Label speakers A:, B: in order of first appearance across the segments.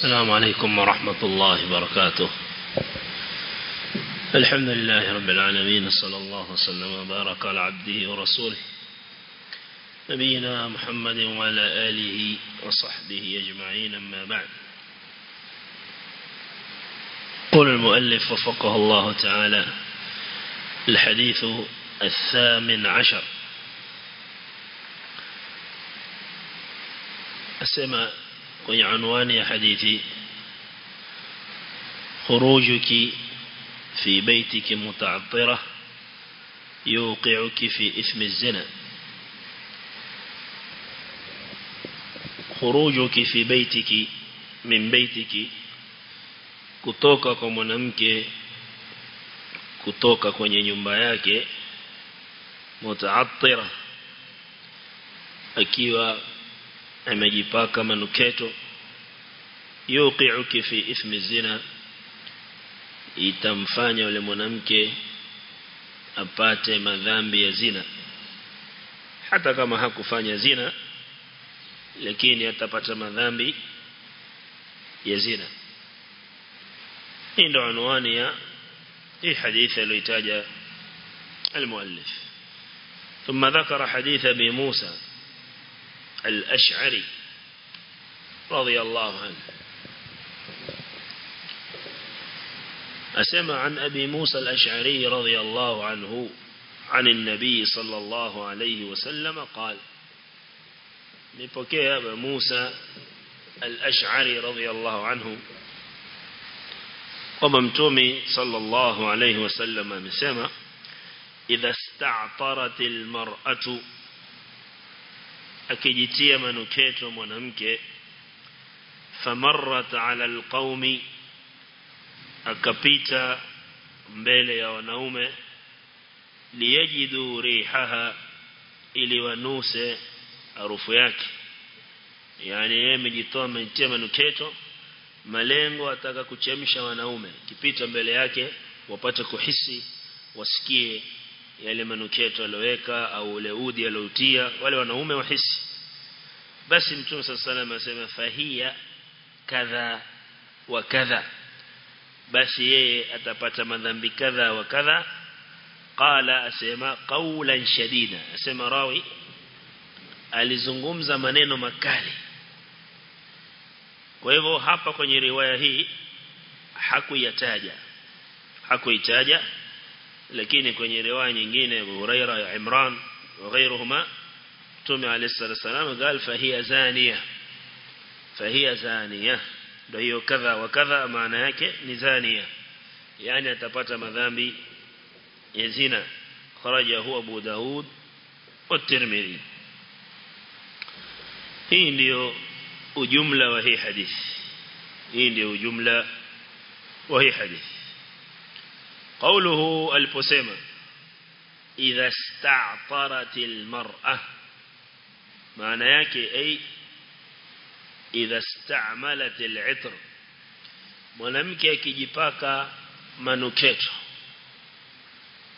A: السلام عليكم ورحمة الله وبركاته. الحمد لله رب العالمين صلى الله وسلم وبارك على عبده ورسوله نبينا محمد وعلى آله وصحبه أجمعين أما بعد. قول المؤلف وفقه الله تعالى الحديث الثامن عشر. أسمى kwenye anwani ya hadithi khurujuki fi baitiki muta'attira yuqi'uki fi ismi az-zina khurujuki fi baitiki min baitiki kutoka kwa mwanamke kutoka kwenye nyumba yake muta'attira akiwa amejipaka manuketo يوقعك في إثم الزنا. يتمفان يولمونمك أبات مذنب يزنا حتى كما هكو فان يزنا لكن يتبات مذنب يزنا عند عنواني الحديث الذي المؤلف. ثم ذكر حديث أبي موسى الأشعري رضي الله عنه. أسمع عن أبي موسى الأشعري رضي الله عنه عن النبي صلى الله عليه وسلم قال نبكي أبا موسى الأشعري رضي الله عنه وممتومي صلى الله عليه وسلم مسمى إذا استعطرت المرأة akijitia manuketo mwanamke famarrat ala alqaumi akapita mbele ya wanaume liyajidu rihaha ili wanuse harufu yake. Yani yeye amejitoa amejitia manuketo malengo ataka kuchemsha wanaume. Kipita mbele yake wapate kuhisi wasikie yale manuketo aloweka au ule udi aloutia wale wanaume wahisi. Basi mtume sallallahu asema fahia kadha wa kadha basi yeye atapata madhambi kadha wa kadha qala asema qawlan shadida asema rawi alizungumza maneno makali kwa hivyo hapa kwenye riwaya hii hakuyataja hakuitaja lakini kwenye riwaya nyingine Abu Huraira ya Imran wa ghairuhuma Mtume عليه الصلاه والسلام قال فهي زانيه فهي زانيه ndio hiyo kadha wa kadha maana yake ni zania yani atapata madhambi ya zina kharajahu Abu Daud wa Tirmidhi hii ndio ujumla wa hii hadithi hii ndio ujumla wa hii hadithi قوله البسيمة إذا استعطرت المرأة معنى يكي أي idha sta'malat al-'itr mwanamke akijipaka manuketo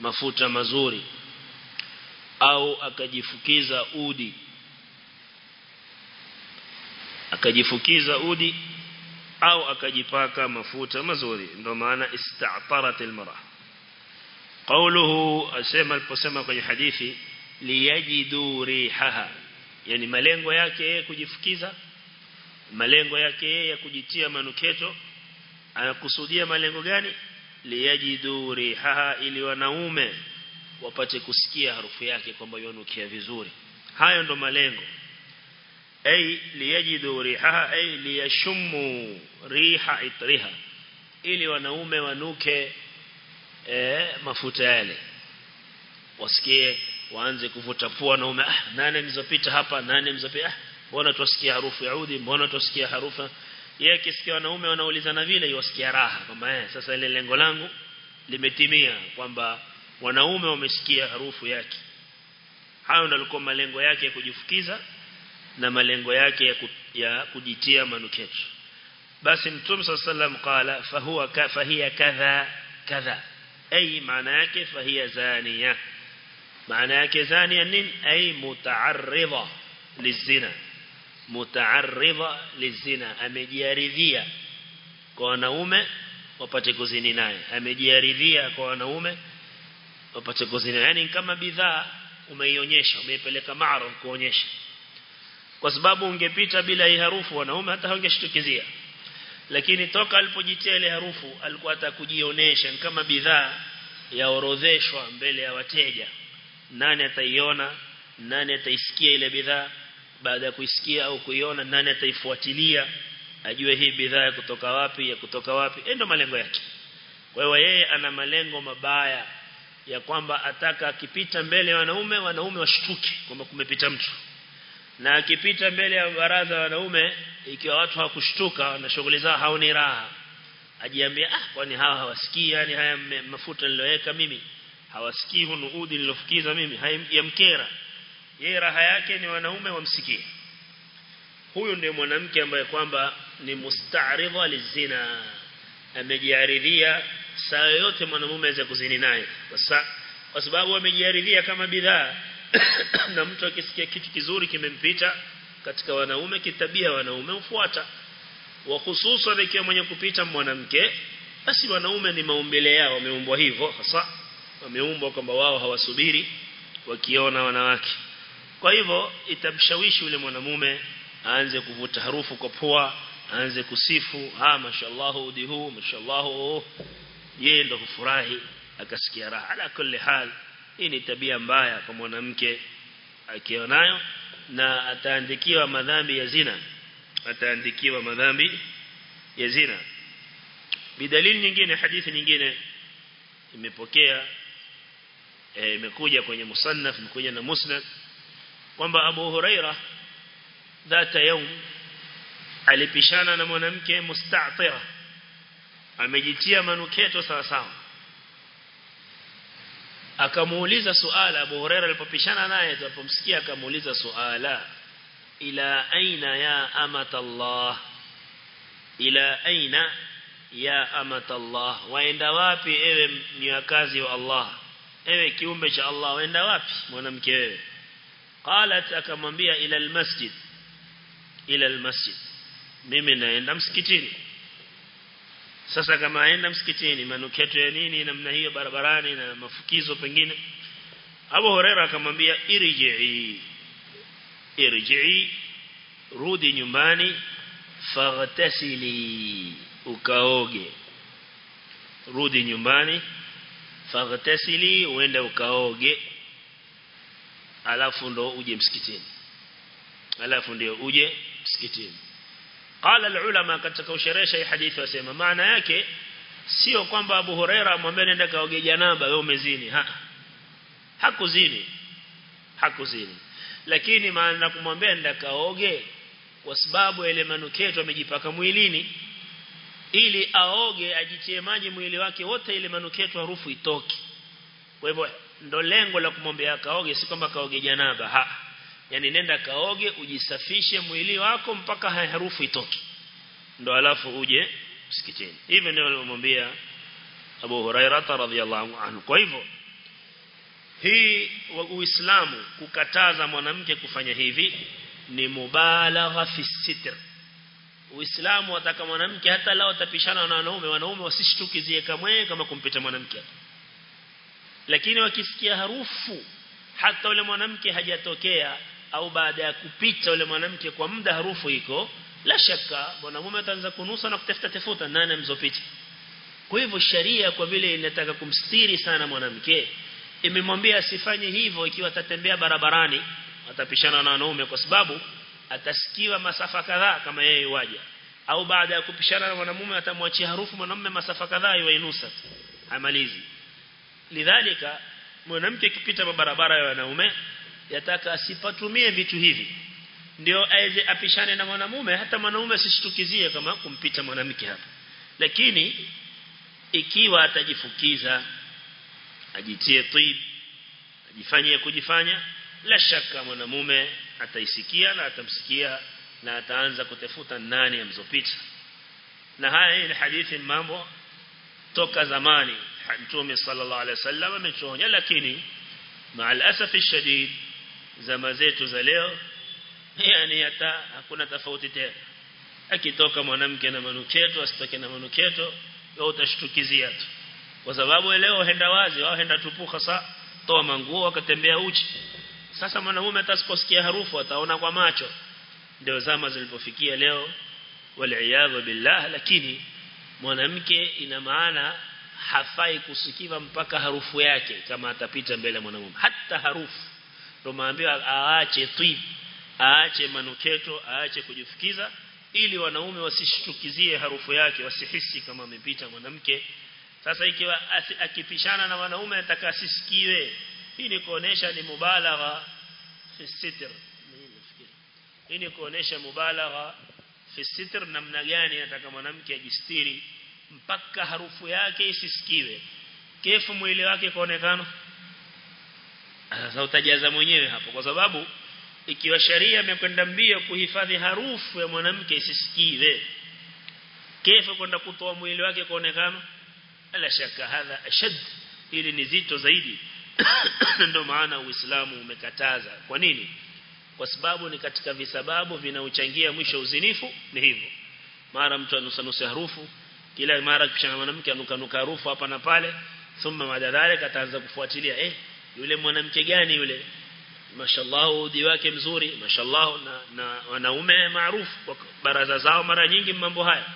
A: mafuta mazuri au akajifukiza udi akajifukiza udi au akajipaka mafuta mazuri ndio maana ista'tarat almar'a. Qawluhu asema aliposema kwenye hadithi liyajidu rihaha. Yani malengo yake kujifukiza malengo yake yeye ya kujitia manuketo anakusudia malengo gani? Liyajidu rihaha ili wanaume wapate kusikia harufu yake kwamba yonukia vizuri. Hayo ndo malengo. Ay liyajidu rihaha ay liyashumu riha itriha ili wanaume wanuke eh, mafuta yale. Wasikie waanze kuvuta pua wanaume ah nane mzopita hapa nane mzopita ah mbona tusikia harufu ya udhi mbona tusikia harufa yeye akisikia wanaume wanaulizana vile yosikia raha. Kwamba eh sasa ile lengo langu limetimia kwamba wanaume wamesikia harufu yake. Hayo ndio alikuwa malengo yake ya kujifukiza na malengo yake ya, ku, ya kujitia manuketo basi mtume sallam qala fahuwa ka, fahiya kadha kadha. Ay maana yake fahiya zaniya. Maana yake zaniya nini? Ay muta'arridha lizina mutaaridha lizina amejiaridhia kwa wanaume wapate kuzini naye amejiaridhia kwa wanaume wapate kuzini yani kama bidhaa umeionyesha umeipeleka maro kuonyesha. Kwa sababu ungepita bila hii harufu wanaume hata hawangeshtukizia. Lakini toka alipojitia ile harufu alikuwa atakujionyesha kama bidhaa yaorodheshwa mbele ya wateja. Nani ataiona nani ataisikia ile bidhaa baada ya kuisikia au kuiona nani ataifuatilia ajue hii bidhaa kutoka wapi ya kutoka wapi ndio malengo yake. Kwa hiyo yeye ana malengo mabaya ya kwamba ataka akipita mbele ya wanaume wanaume washtuke kwamba kumepita mtu. Na akipita mbele ya baraza wanaume ikiwa watu hawakushtuka na shughuli zao haoni raha ajiambia ah kwani hawa hawasikii? Yani haya mafuta niloweka mimi hawasikii hunu udi nilofukiza mimi hayamkera yeye raha yake ni wanaume wamsikie. Huyu ndiye mwanamke ambaye kwamba ni musta'ridha lizina. Amejiaridhia saa yote mwanamume aweze kuzini naye. Kwa sababu amejiaridhia kama bidhaa. Na mtu akisikia kitu kizuri kimempita katika wanaume kitabia wanaume ufuata wa hususan ikiwa mwenye kupita mwanamke basi wanaume ni maumbile yao wameumbwa hivyo. Hasa wameumbwa kwamba wao hawasubiri wakiona wanawake kwa hivyo itamshawishi yule mwanamume aanze kuvuta harufu kwa pua aanze kusifu ah mashallah udi huu mashallah yeye ndo hufurahi akasikia raha. Ala kulli hal hii ni tabia mbaya kwa mwanamke akionayo na ataandikiwa madhambi ya zina. Ataandikiwa madhambi ya zina. Bidalili nyingine hadithi nyingine imepokea e, imekuja kwenye musannaf imekuja na musnad kwamba Abu Huraira dhata yaum alipishana na mwanamke musta'tira amejitia manuketo sawa sawa akamuuliza suala Abu Huraira alipopishana naye alipomsikia akamuuliza suala ila aina ya amata Allah ila aina ya amata Allah waenda wapi ewe mnyakazi wa Allah ewe kiumbe cha Allah waenda wapi mwanamke wewe qalat akamwambia ila almasjid. Ila almasjid. Mimi naenda msikitini. Sasa kama aenda msikitini manuketo ya nini namna hiyo barabarani na mafukizo pengine. Abu Huraira akamwambia irji'i. Irji'i rudi nyumbani faghtasili ukaoge. Rudi nyumbani faghtasili uende ukaoge alafu ndo uje msikitini. Alafu ndio uje msikitini. Qala alulama katika usheresha hii hadithi wasema maana yake sio kwamba Abu Huraira amwambia nenda kaoge janaba wewe umezini. Ha hakuzini. Hakuzini. Lakini maana kumwambia nenda kaoge kwa sababu ile manuketo amejipaka mwilini ili aoge ajitie maji mwili wake wote ile manuketo harufu itoke. Kwa hivyo ndo lengo la kumwombea kaoge si kwamba kaoge janaba. Ha. Yani nenda kaoge ujisafishe mwili wako mpaka harufu itoke. Ndo alafu uje msikitini. Hivi ndio alimwambia Abu Hurairah radhiyallahu anhu. Kwa hivyo hii uislamu kukataza mwanamke kufanya hivi ni mubalagha fi sitr. Uislamu wataka mwanamke hata lao tapishana na wanaume wanaume wasishtukizie kamwe kama kumpita mwanamke lakini wakisikia harufu hata ule mwanamke hajatokea au baada ya kupita ule mwanamke kwa muda harufu iko la shaka mwanamume ataanza kunusa na kutafuta tafuta nani mzopita kwa hivyo sharia kwa vile inataka kumstiri sana mwanamke imemwambia asifanye hivyo ikiwa atatembea barabarani atapishana na wanaume kwa sababu atasikiwa masafa kadhaa kama yeye waja au baada ya kupishana na mwanamume atamwachia harufu mwanamume masafa kadhaa iwainusa amalizi lidhalika mwanamke akipita barabara ya wanaume yataka asipatumie vitu hivi. Ndio aweze apishane na mwanamume hata mwanamume asishtukizie kama kumpita mwanamke hapa. Lakini ikiwa atajifukiza ajitie tib ajifanyie kujifanya la shaka mwanamume ataisikia na atamsikia na ataanza kutafuta nani amzopita. Na haya ni hadithi mambo toka zamani Mtume sallallahu alaihi wasallam ametuonya lakini maal asafi shadid zama zetu za leo yani hata hakuna tofauti tena. Akitoka mwanamke na manuketo asitoke na manuketo wewe utashtukizia tu. Kwa sababu leo henda wazi wao henda tupu hasa toa manguo akatembea uchi. Sasa mwanamume atasiposikia harufu ataona kwa macho. Ndio zama zilipofikia leo wal billah lakini mwanamke ina maana hafai kusikiva mpaka harufu yake kama atapita mbele mwanamume hata harufu. Ndio maambiwa aache twib aache manuketo aache kujifukiza ili wanaume wasishtukizie harufu yake wasihisi kama amepita mwanamke. Sasa ikiwa akipishana na wanaume atakasisikiwe hii ni kuonesha ni mubalagha fi sitr. Hii ni kuonesha mubalagha fi sitr namna gani ataka mwanamke ajistiri mpaka harufu yake isisikiwe. Kefu mwili wake kaonekana sasa utajaza mwenyewe hapo kwa sababu ikiwa sharia imekwenda mbio kuhifadhi harufu ya mwanamke isisikiwe kefu kwenda kutoa mwili wake kaonekana ala shaka hadha ashad ili ni zito zaidi. Ndio maana uislamu umekataza. Kwa nini? Kwa sababu ni katika visababu vinaochangia mwisho uzinifu ni hivyo. Mara mtu anusanusa harufu kila mara kishana mwanamke anukanuka harufu hapa na pale thumma madadhale kataanza kufuatilia eh yule mwanamke gani yule? Mashallah udi wake mzuri mashallah na, na wanaume maarufu kwa baraza zao mara nyingi mambo haya.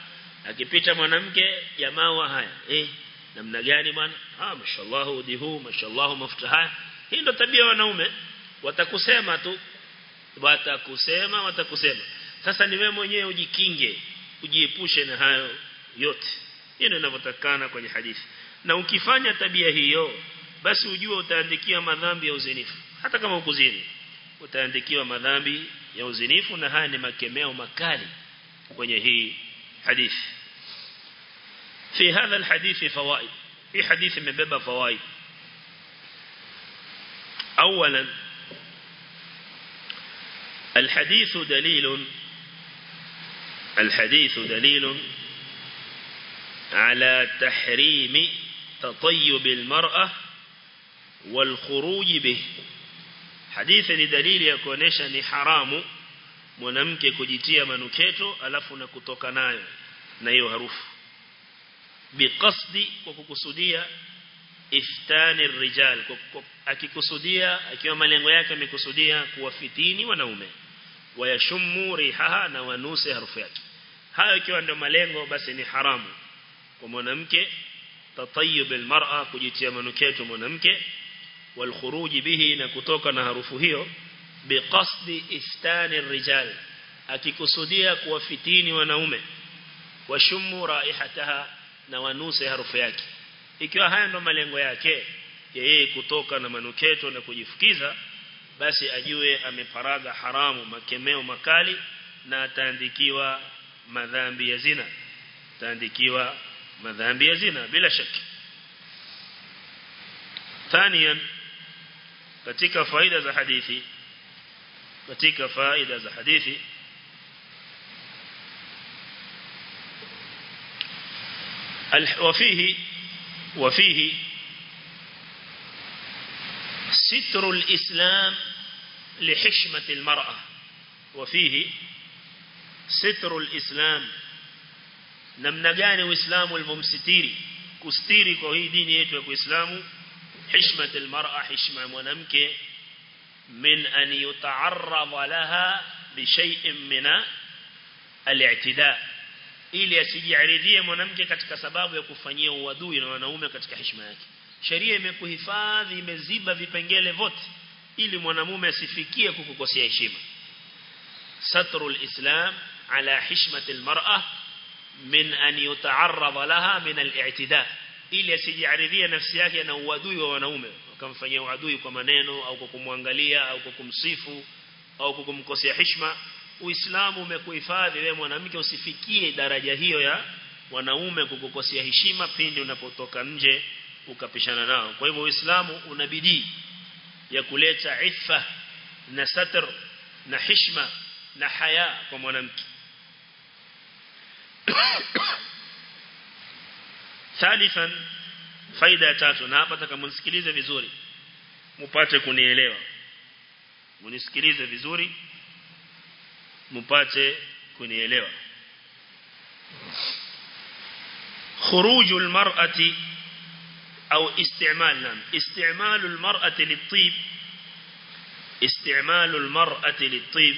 A: Akipita mwanamke jamaa wa haya eh namna gani bwana? Ah mashallah udi huu mashallah mafuta haya. Hii ndio tabia wanaume. Watakusema tu watakusema watakusema. Sasa ni wewe mwenyewe ujikinge ujiepushe na hayo yote hii ndio inavyotakana kwenye hadithi na ukifanya tabia hiyo basi ujue utaandikiwa madhambi ya uzinifu hata kama ukuzini utaandikiwa madhambi ya uzinifu na haya ni makemeo makali kwenye hii hadithi في هذا الحديث فوائد في حديث مبeba فوائد اولا الحديث دليل الحديث دليل على تحريم تطيب المرأة والخروج به حديث ni dalili ya kuonesha ni haramu mwanamke kujitia manuketo alafu na kutoka nayo na hiyo harufu biqasdi kwa kukusudia iftani rijal akikusudia akiwa malengo yake amekusudia kuwafitini wanaume wayashummu rihaha na wanuse harufu yake hayo ikiwa ndio malengo basi ni haramu kwa mwanamke tatayyub almar'a kujitia manuketo mwanamke walkhuruj bihi na kutoka na harufu hiyo biqasdi iftani rijal akikusudia kuwafitini wanaume washumu raihataha na wanuse harufu yake. Ikiwa haya ndo malengo yake yeye kutoka na manuketo na kujifukiza basi ajue ameparaga haramu makemeo makali na ataandikiwa madhambi ya zina ataandikiwa مذهب يزينا بلا شك. ثانيا كتك فائدة ذا حديثي كتك فائدة ذا حديثي وفيه وفيه ستر الإسلام لحشمة المرأة. وفيه ستر الإسلام namna gani uislamu ulivyomsitiri kustiri kwa hii dini yetu ya Uislamu hishmat almar'a hishma mwanamke min an yuta'arrad laha bi shay'in min al-i'tida ili asijiridhie mwanamke katika sababu ya kufanyia uadui na wanaume katika heshima yake. Sheria imekuhifadhi imeziba vipengele vote ili mwanamume asifikie kukukosea heshima. Satrul islam ala hishmati almar'a min an yuta'arrad laha min al-i'tida ili asijiaridhie nafsi yake na uadui wa wanaume akamfanyia uadui kwa maneno au kwa kumwangalia au kwa kumsifu au kwa kumkosea heshima Uislamu umekuhifadhi wewe mwanamke usifikie daraja hiyo ya wanaume kukukosea heshima pindi unapotoka nje ukapishana nao. Kwa hivyo Uislamu una bidii ya kuleta iffa na satr na heshima na haya kwa mwanamke. Thalithan faida ya tatu na hapa taka mnisikilize vizuri mupate kunielewa. Munisikilize vizuri mpate kunielewa خروج المرأة أو استعمال نعم استعمال المرأة للطيب استعمال المرأة للطيب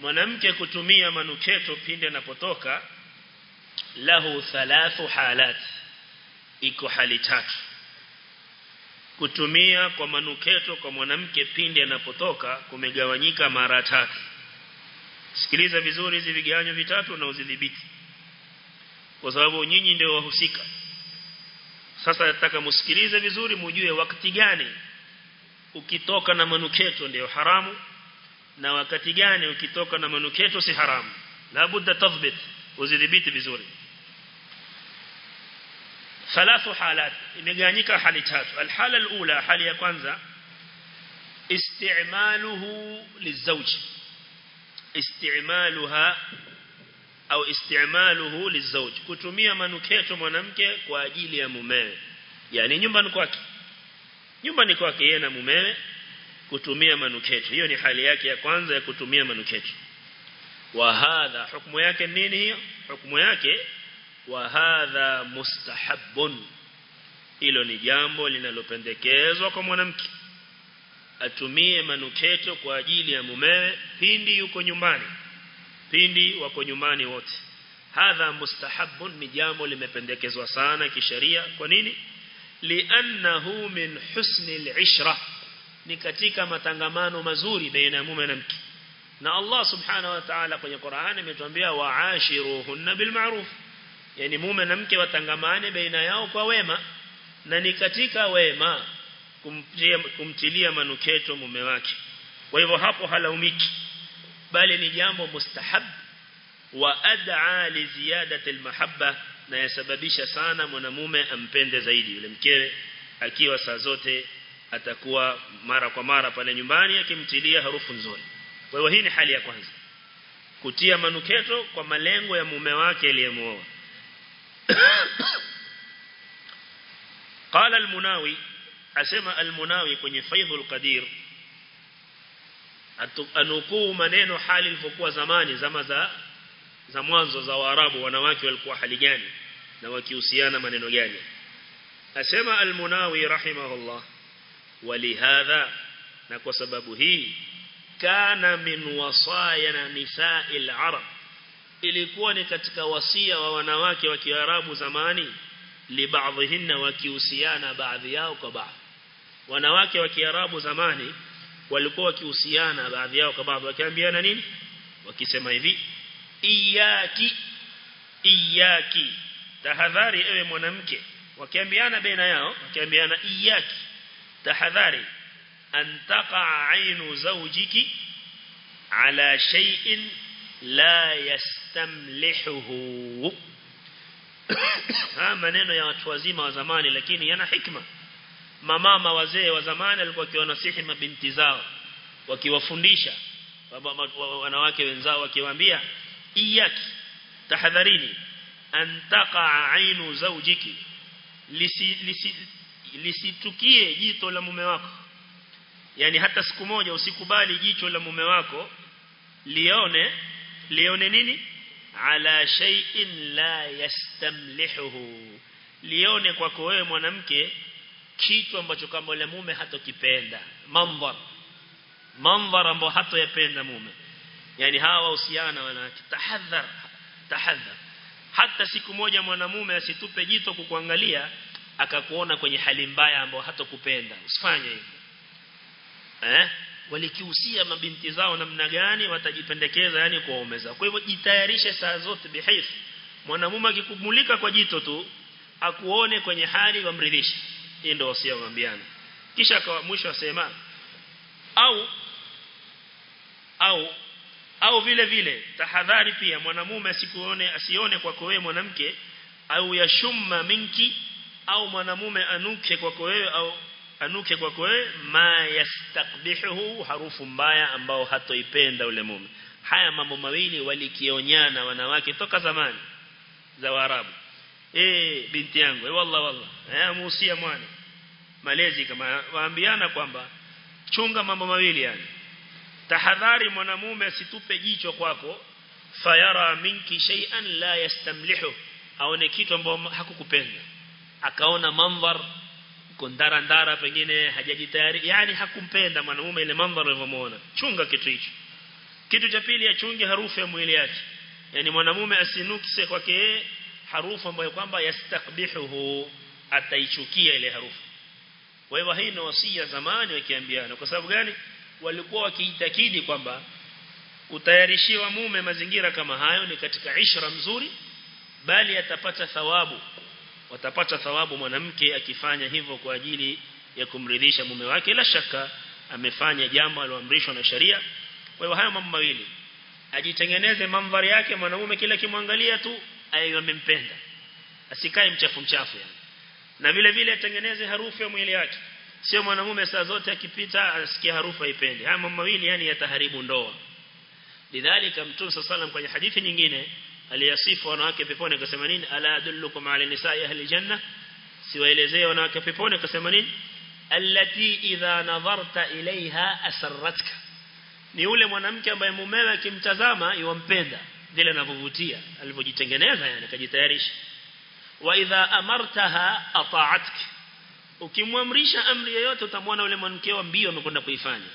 A: mwanamke kutumia manuketo pindi anapotoka lahu thalathu halat. Iko hali tatu. Kutumia kwa manuketo kwa mwanamke pindi anapotoka kumegawanyika mara tatu. Sikiliza vizuri hizi vigawanyo vitatu na uzidhibiti. Kwa sababu nyinyi ndio wahusika. Sasa nataka msikilize vizuri mujue wakati gani ukitoka na manuketo ndio haramu na wakati gani ukitoka na manuketo si haramu. La budda tathbit uzidhibiti vizuri. Thalathu halat imeganyika hali tatu. Alhala alula hali ya kwanza istimaluhu lizawj istimaluha au istimaluhu lizawj kutumia manuketo mwanamke kwa ajili ya mumewe. Yani nyumba ni kwake. Nyumba ni kwake yeye na mumewe kutumia manuketo. Hiyo ni hali yake ya kwanza ya kutumia manuketo wa hadha hukumu yake nini hiyo? Hukumu yake wa hadha hilo ni jambo linalopendekezwa kwa mwanamke. Atumie manuketo kwa ajili ya mumewe pindi yuko nyumbani pindi wako nyumbani wote. Hadha mustahabun ni jambo limependekezwa sana kisheria. Kwa nini? Li'annahu min husni al-ishra ni katika matangamano mazuri baina ya mume na mke na Allah subhanahu wa ta'ala kwenye Qur'an ametuambia wa'ashiruhunna bil ma'ruf yani mume na mke watangamane baina yao kwa wema na ni katika wema kumtilia manuketo mume wake. Kwa hivyo hapo halaumiki bali ni jambo mustahab wa ad'a li ziyadati almahabba na yasababisha sana mwanamume ampende zaidi. Yule mkewe akiwa saa zote atakuwa mara kwa mara pale nyumbani akimtilia harufu nzuri kwa hivyo hii ni hali ya kwanza kutia manuketo kwa malengo ya mume wake aliyemuoa قال المناوي asema almunawi kwenye faidhul qadir anukuu maneno hali ilivyokuwa zamani zama za za mwanzo za waarabu wanawake walikuwa hali gani na wakihusiana maneno gani asema almunawi rahimahullah walihadha na kwa sababu hii kana min wasaya na nisa'il arab. Ilikuwa ni katika wasia wa wanawake wa kiarabu zamani libaadhihinna wakihusiana baadhi yao kwa baadhi. Wanawake wa kiarabu zamani walikuwa wakihusiana baadhi yao kwa baadhi wakiambiana nini? Wakisema hivi iyaki iyaki. Tahadhari ewe mwanamke. Wakiambiana baina yao wakiambiana iyaki. Tahadhari an taqa ainu zawjiki ala shay'in la yastamlihuhu haya maneno ya watu wazima wa zamani lakini yana hikma. Mamama wazee wa zamani walikuwa wakiwanasihi mabinti zao wakiwafundisha. Wanawake wenzao wakiwaambia iyaki tahadharini an taqa ainu zawjiki lisi, lisi, lisitukie jito la mume wako yani hata siku moja usikubali jicho la mume wako lione lione nini? Ala shay'in la yastamlihuhu. Lione kwako wewe mwanamke kitu ambacho kama yule mume hatokipenda. Mandhar. Mandhar ambayo hatoyapenda mume. Yani hawa usiana wanawake. Tahadhar. Tahadhar. Hata siku moja mwanamume asitupe jito kukuangalia akakuona kwenye hali mbaya ambayo hatokupenda. Usifanye hivyo eh? Walikihusia mabinti zao namna gani watajipendekeza yani kwa umeza kwa hivyo jitayarishe saa zote bihif mwanamume akikumulika kwa jito tu akuone kwenye hali wamridhishe. Hii ndio wasia waambiana kisha kwa mwisho asema au au au vile vile tahadhari pia mwanamume asikuone asione kwako wewe mwanamke au yashumma minki au mwanamume anuke kwako wewe au anuke kwako wewe ma yastakbihu harufu mbaya ambao hatoipenda ule mume. Haya mambo mawili walikionyana wanawake toka zamani za Waarabu. Eh binti yangu eh wallah wallah. Eh muusia mwana. Malezi kama waambiana kwamba chunga mambo mawili yani. Tahadhari mwanamume asitupe jicho kwako fayara minki shay'an la yastamlihu. Aone kitu ambacho hakukupenda. Akaona mandhar kondara ndara pengine hajajitayari yani hakumpenda mwanamume ile mandhari alivyomuona chunga kitu hicho. Kitu cha pili achunge harufu ya mwili yake. Yani mwanamume asinukise kwake harufu ambayo kwamba yastakbihuhu ataichukia ile harufu. Kwa hivyo hii ni wasia zamani wakiambiana. Kwa sababu gani? Walikuwa wakiitakidi kwamba kutayarishiwa mume mazingira kama hayo ni katika ishra mzuri bali atapata thawabu watapata thawabu mwanamke akifanya hivyo kwa ajili ya kumridhisha mume wake. La shaka amefanya jambo aloamrishwa na sharia. Kwa hiyo haya mambo mawili ajitengeneze mandhari yake mwanamume kila kimwangalia tu ayo amempenda. Asikae mchafu mchafu yani. Na vile vile atengeneze harufu ya mwili wake sio mwanamume saa zote akipita asikie harufu aipende haya mambo mawili yani yataharibu ndoa. Lidhalika mtume wasallam kwenye hadithi nyingine aliyasifu wanawake peponi akasema nini ala adullukum ala nisa'i ahli janna siwaelezee wanawake peponi akasema nini allati idha nadharta ilaiha asarratka ni yule mwanamke ambaye mumewe akimtazama yumpenda vile anavyovutia alivyojitengeneza yani akajitayarisha wa idha amartaha ata'atka ukimwamrisha amri yoyote utamwona yule mwanamke wa mbio amekwenda kuifanya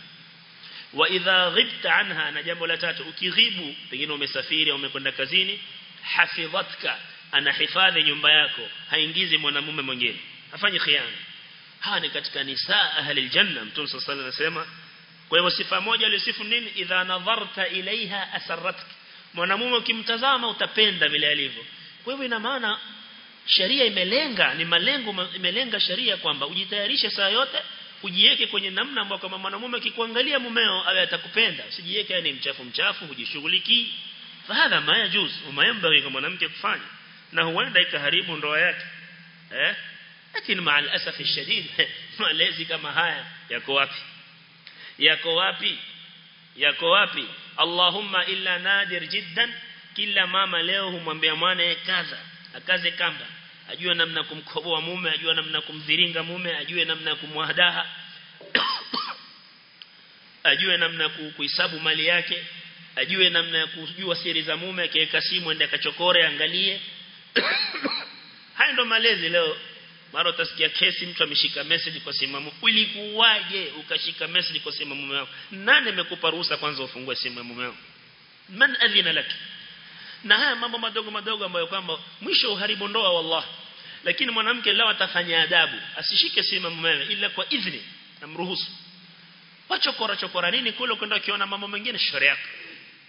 A: wa idha ghibta anha na jambo la tatu ukighibu pengine umesafiri au umekwenda kazini hafidhatka anahifadhi nyumba yako haingizi mwanamume mwingine afanye khiana hawa ni katika nisa ahli aljanna mtume sallallahu alayhi wasallam kwa hivyo sifa moja aliyosifu nini? Idha nadharta ilaiha asarratka. Mwanamume ukimtazama utapenda vile alivyo. Kwa hivyo ina maana sheria imelenga ni malengo imelenga sheria kwamba ujitayarishe saa yote ujiweke kwenye namna ambayo kama mwanamume akikuangalia mumeo awe atakupenda. Usijiweke ni mchafu mchafu hujishughuliki fahadha ma yajuz umayambari kama mwanamke kufanya. Na huenda ikaharibu ndoa yake. Eh? Lakini maal asaf shadid malezi kama haya yako wapi? Yako wapi? Yako wapi? Allahumma illa nadir jiddan kila mama leo humwambia mwanae kaza akaze kamba ajue namna kumkoboa mume ajue namna kumdhiringa mume ajue namna kumwadaha ajue namna kuhesabu mali yake ajue namna ya kujua siri za mume akiweka simu ende akachokore angalie haya ndo malezi leo. Mara utasikia kesi mtu ameshika message kwa simu mume ulikuwaje ukashika message kwa simu mume wako? Nani amekupa ruhusa kwanza ufungue simu ya mume wako? Man adhina laki na haya mambo madogo madogo ambayo kwamba mwisho uharibu ndoa wallahi. Lakini mwanamke lao atafanya adabu asishike simu mumewe ila kwa idhini amruhusu wachokora chokora nini kule kwenda kiona mambo mengine? Sharia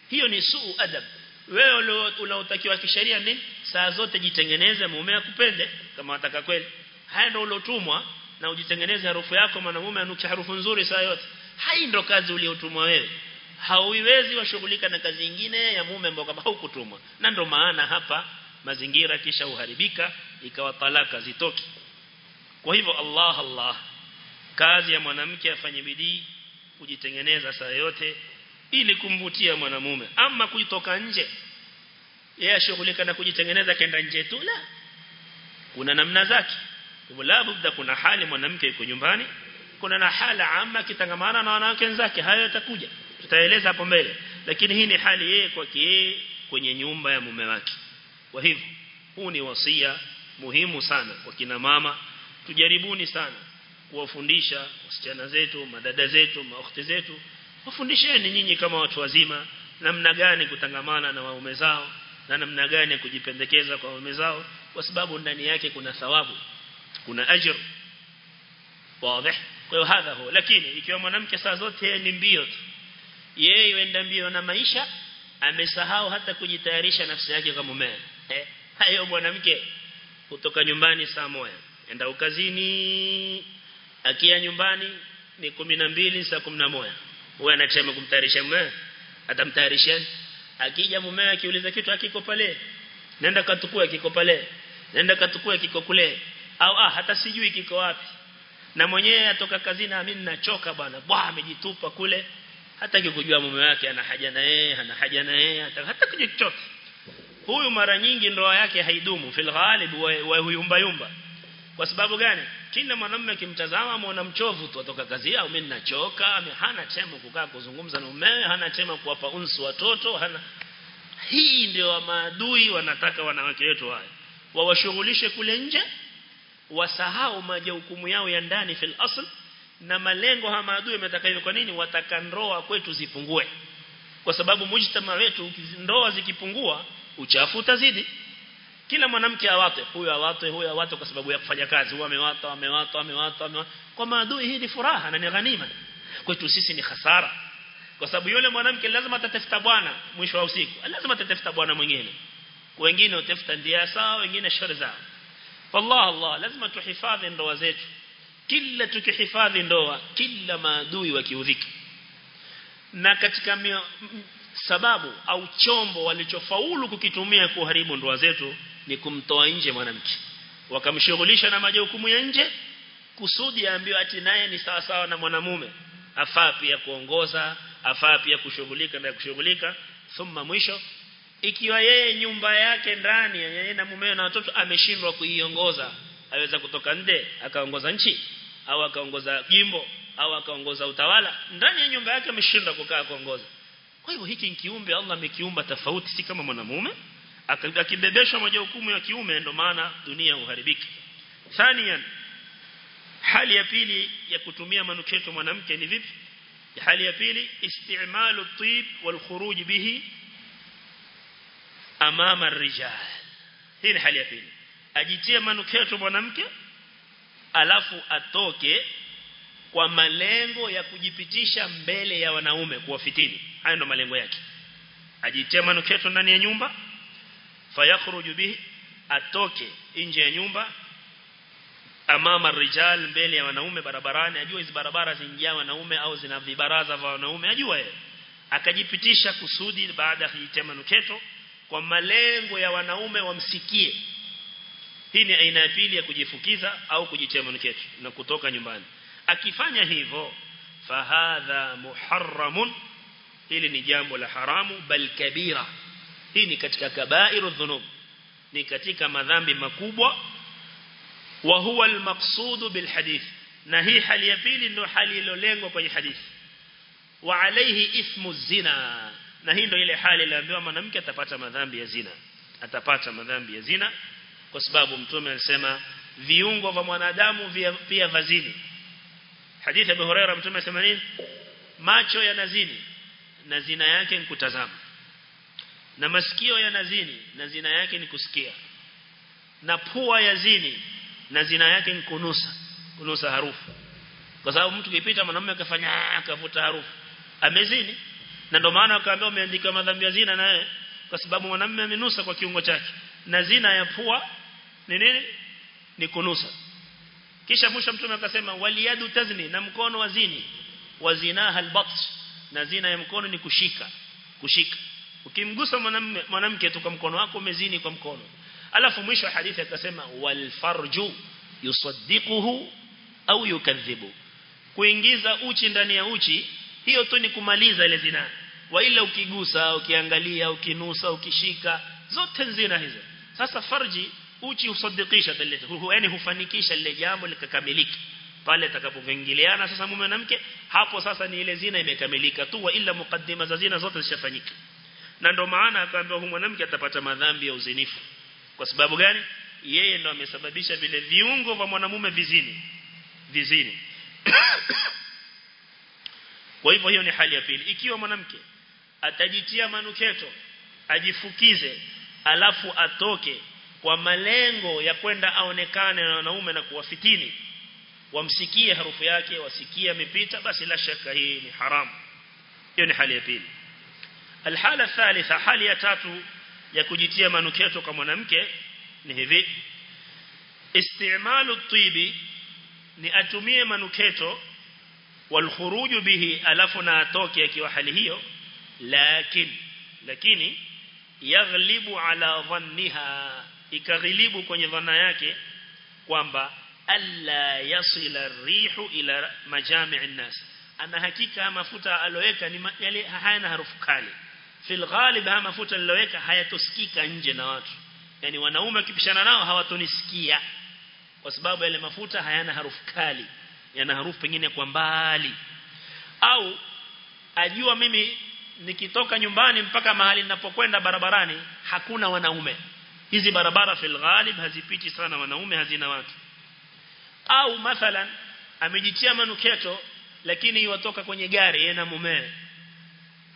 A: hiyo ni suu adab. Wewe unaotakiwa kisheria ni saa zote jitengeneze mume akupende kama unataka kweli. Haya ndio ulotumwa na ujitengeneze harufu yako mwanamume anuke harufu nzuri saa yote. Hai ndo kazi uliotumwa wewe hauiwezi washughulika na kazi nyingine ya mume ambao kama haukutumwa. Na ndio maana hapa mazingira kisha uharibika ikawa talaka zitoki kwa hivyo Allah Allah kazi ya mwanamke afanye bidii kujitengeneza saa yote ili kumvutia mwanamume. Ama kuitoka nje yeye ashughulika na kujitengeneza kenda nje tu la. Kuna namna zake. Hivyo labda kuna hali mwanamke yuko nyumbani kuna na hala ama kitangamana na wanawake wenzake hayo yatakuja tutaeleza hapo mbele. Lakini hii ni hali yeye kwake yeye kwenye nyumba ya mume wake. Kwa hivyo huu ni wasia muhimu sana kwa kina mama. Tujaribuni sana kuwafundisha wasichana zetu madada zetu maokhti zetu. Wafundisheni nyinyi kama watu wazima namna gani kutangamana na waume zao na namna gani kujipendekeza kwa waume zao kwa sababu ndani yake kuna thawabu kuna ajr wazi. Kwa hiyo hadha huo lakini ikiwa mwanamke saa zote ni mbio tu yeye yuenda mbio na maisha amesahau hata kujitayarisha nafsi yake kama mume eh hayo mwanamke kutoka nyumbani saa moja. Enda ukazini akia nyumbani ni 12 saa 11 wewe anachema kumtayarisha mume atamtayarisha akija mume akiuliza kitu akiko pale. Nenda katukue kiko pale. Nenda katukue kiko kule. Au ah hata sijui kiko wapi. Na mwenyewe atoka kazini amini nachoka bwana. Bwa amejitupa kule hata kujua mume wake ana haja na yeye ana haja na yeye hata kujua chochote. Huyu mara nyingi ndoa yake haidumu fil ghalib wa, wa huyumba yumba. Kwa sababu gani? Kila mwanamume akimtazama muona mchovu tu atoka kazi au mimi ninachoka hana chemo kukaa kuzungumza na mumewe hana chemo kuwapa unsu watoto hana hii ndio wa maadui wanataka wanawake wetu haya wawashughulishe kule nje wasahau majukumu yao ya ndani fil asl na malengo haya maadui yametaka hivyo. Kwa nini? Wataka ndoa kwetu zipungue. Kwa sababu mujtama wetu ndoa zikipungua uchafu utazidi. Kila mwanamke awate. Huyo awate huyo awate kwa sababu ya kufanya kazi. Huyo amewata amewata amewata kwa maadui hii ni furaha na ni ghanima. Kwetu sisi ni hasara kwa sababu yule mwanamke lazima atatafuta bwana mwisho wa usiku. Lazima atatafuta bwana mwingine. Wengine utafuta ndia sawa wengine shari zao. Wallah Allah lazima tuhifadhi ndoa zetu kila tukihifadhi ndoa kila maadui wakiudhika. Na katika mio, sababu au chombo walichofaulu kukitumia kuharibu ndoa zetu ni kumtoa nje mwanamke. Wakamshughulisha na majukumu ya nje kusudi aambiwe ati naye ni sawa sawa na mwanamume. Afaa pia kuongoza afaa pia kushughulika na kushughulika. Thumma mwisho ikiwa yeye nyumba yake ndani yeye na mumeo na watoto ameshindwa kuiongoza aweza kutoka nje akaongoza nchi au akaongoza jimbo au akaongoza utawala. Ndani ya nyumba yake ameshinda kukaa kuongoza. Kwa hivyo hiki kiumbe Allah amekiumba tofauti si kama mwanamume. Akibebeshwa moja hukumu ya kiume ndio maana dunia uharibika thaniyan hali ya pili ya kutumia manuketo mwanamke ni vipi? Hali ya pili istimalu tib wal khuruj bihi amama rijal hii ni hali ya pili ajitie manuketo mwanamke alafu atoke kwa malengo ya kujipitisha mbele ya wanaume kuwafitini hayo ndo malengo yake. Ajitie manuketo ndani ya nyumba fayakhruju bihi atoke nje ya nyumba amama rijal mbele ya wanaume barabarani ajua hizi barabara zinjaa wanaume au zina vibaraza vya wanaume ajua yeye akajipitisha kusudi baada ya kujitia manuketo kwa malengo ya wanaume wamsikie hii ni aina ya pili ya kujifukiza au kujichemsha na kutoka nyumbani. Akifanya hivyo fahadha muharramun hili ni jambo la haramu bal kabira. Hii ni katika kabairu dhunub ni katika madhambi makubwa. Wa huwa almaqsud bilhadith na hii hali ya pili ndio hali iliyolengwa kwenye hadithi. Wa alayhi ismu zina na hii ndio ile hali ambayo mwanamke atapata madhambi ya zina atapata madhambi ya zina kwa sababu mtume alisema viungo vya mwanadamu pia vazini hadithi ya Buhuraira mtume alisema nini? Macho yanazini na zina yake ni kutazama. Na masikio yanazini na zina yake ni kusikia. Na pua yazini na zina yake ni kunusa kunusa harufu. Kwa sababu mtu kipita mwanamume akafanya akavuta harufu. Amezini na ndio maana akaambia umeandika madhambi ya zina naye kwa sababu mwanamume amenusa kwa kiungo chake. Na zina ya pua ni nini? Ni kunusa. Kisha mwisho mtume akasema waliyadu tazni na mkono wa zini. Wazinaha albatsh. Na zina ya mkono ni kushika. Kushika. Ukimgusa mwanamke tu kwa mkono wako umezini kwa mkono. Alafu mwisho hadithi akasema walfarju yusaddiquhu au yukadhibu. Kuingiza uchi ndani ya uchi hiyo tu ni kumaliza ile zina. Wa ila ukigusa ukiangalia ukinusa ukishika zote zina hizo. Sasa farji uchi dalileta yani hufanikisha lile jambo likakamilika. Pale atakapoingiliana sasa mume na mke hapo sasa ni ile zina imekamilika tu ila mukaddima za zina zote zishafanyika. Na ndio maana akaambiwa huyu mwanamke atapata madhambi ya uzinifu. Kwa sababu gani? Yeye ndo amesababisha vile viungo vya mwanamume vizini. Vizini. Kwa hivyo hiyo ni hali ya pili. Ikiwa mwanamke atajitia manuketo ajifukize alafu atoke kwa malengo ya kwenda aonekane na wanaume na kuwafitini wamsikie harufu yake wasikie amepita basi la shaka hii ni haramu hiyo ni hali ya pili alhala thalitha hali ya tatu ya kujitia manuketo kwa mwanamke ni hivi istimalu tibi ni atumie manuketo والخروج به alafu na atoke akiwa hali hiyo lakin lakini yaghlibu ala dhanniha ikaghilibu kwenye dhana yake kwamba alla yasila rihu ila majami'i nas ana hakika mafuta aloweka ni yale hayana harufu kali. Fil ghalib haya mafuta aloweka hayatosikika nje na watu. Yani wanaume kipishana nao hawatonisikia. Kwa sababu yale mafuta hayana harufu kali. Yana harufu pengine kwa mbali. Au ajua mimi nikitoka nyumbani mpaka mahali ninapokwenda barabarani hakuna wanaume hizi barabara fil ghalib hazipiti sana wanaume hazina watu. Au mathalan amejitia manuketo lakini yotoka kwenye gari yeye na mumewe.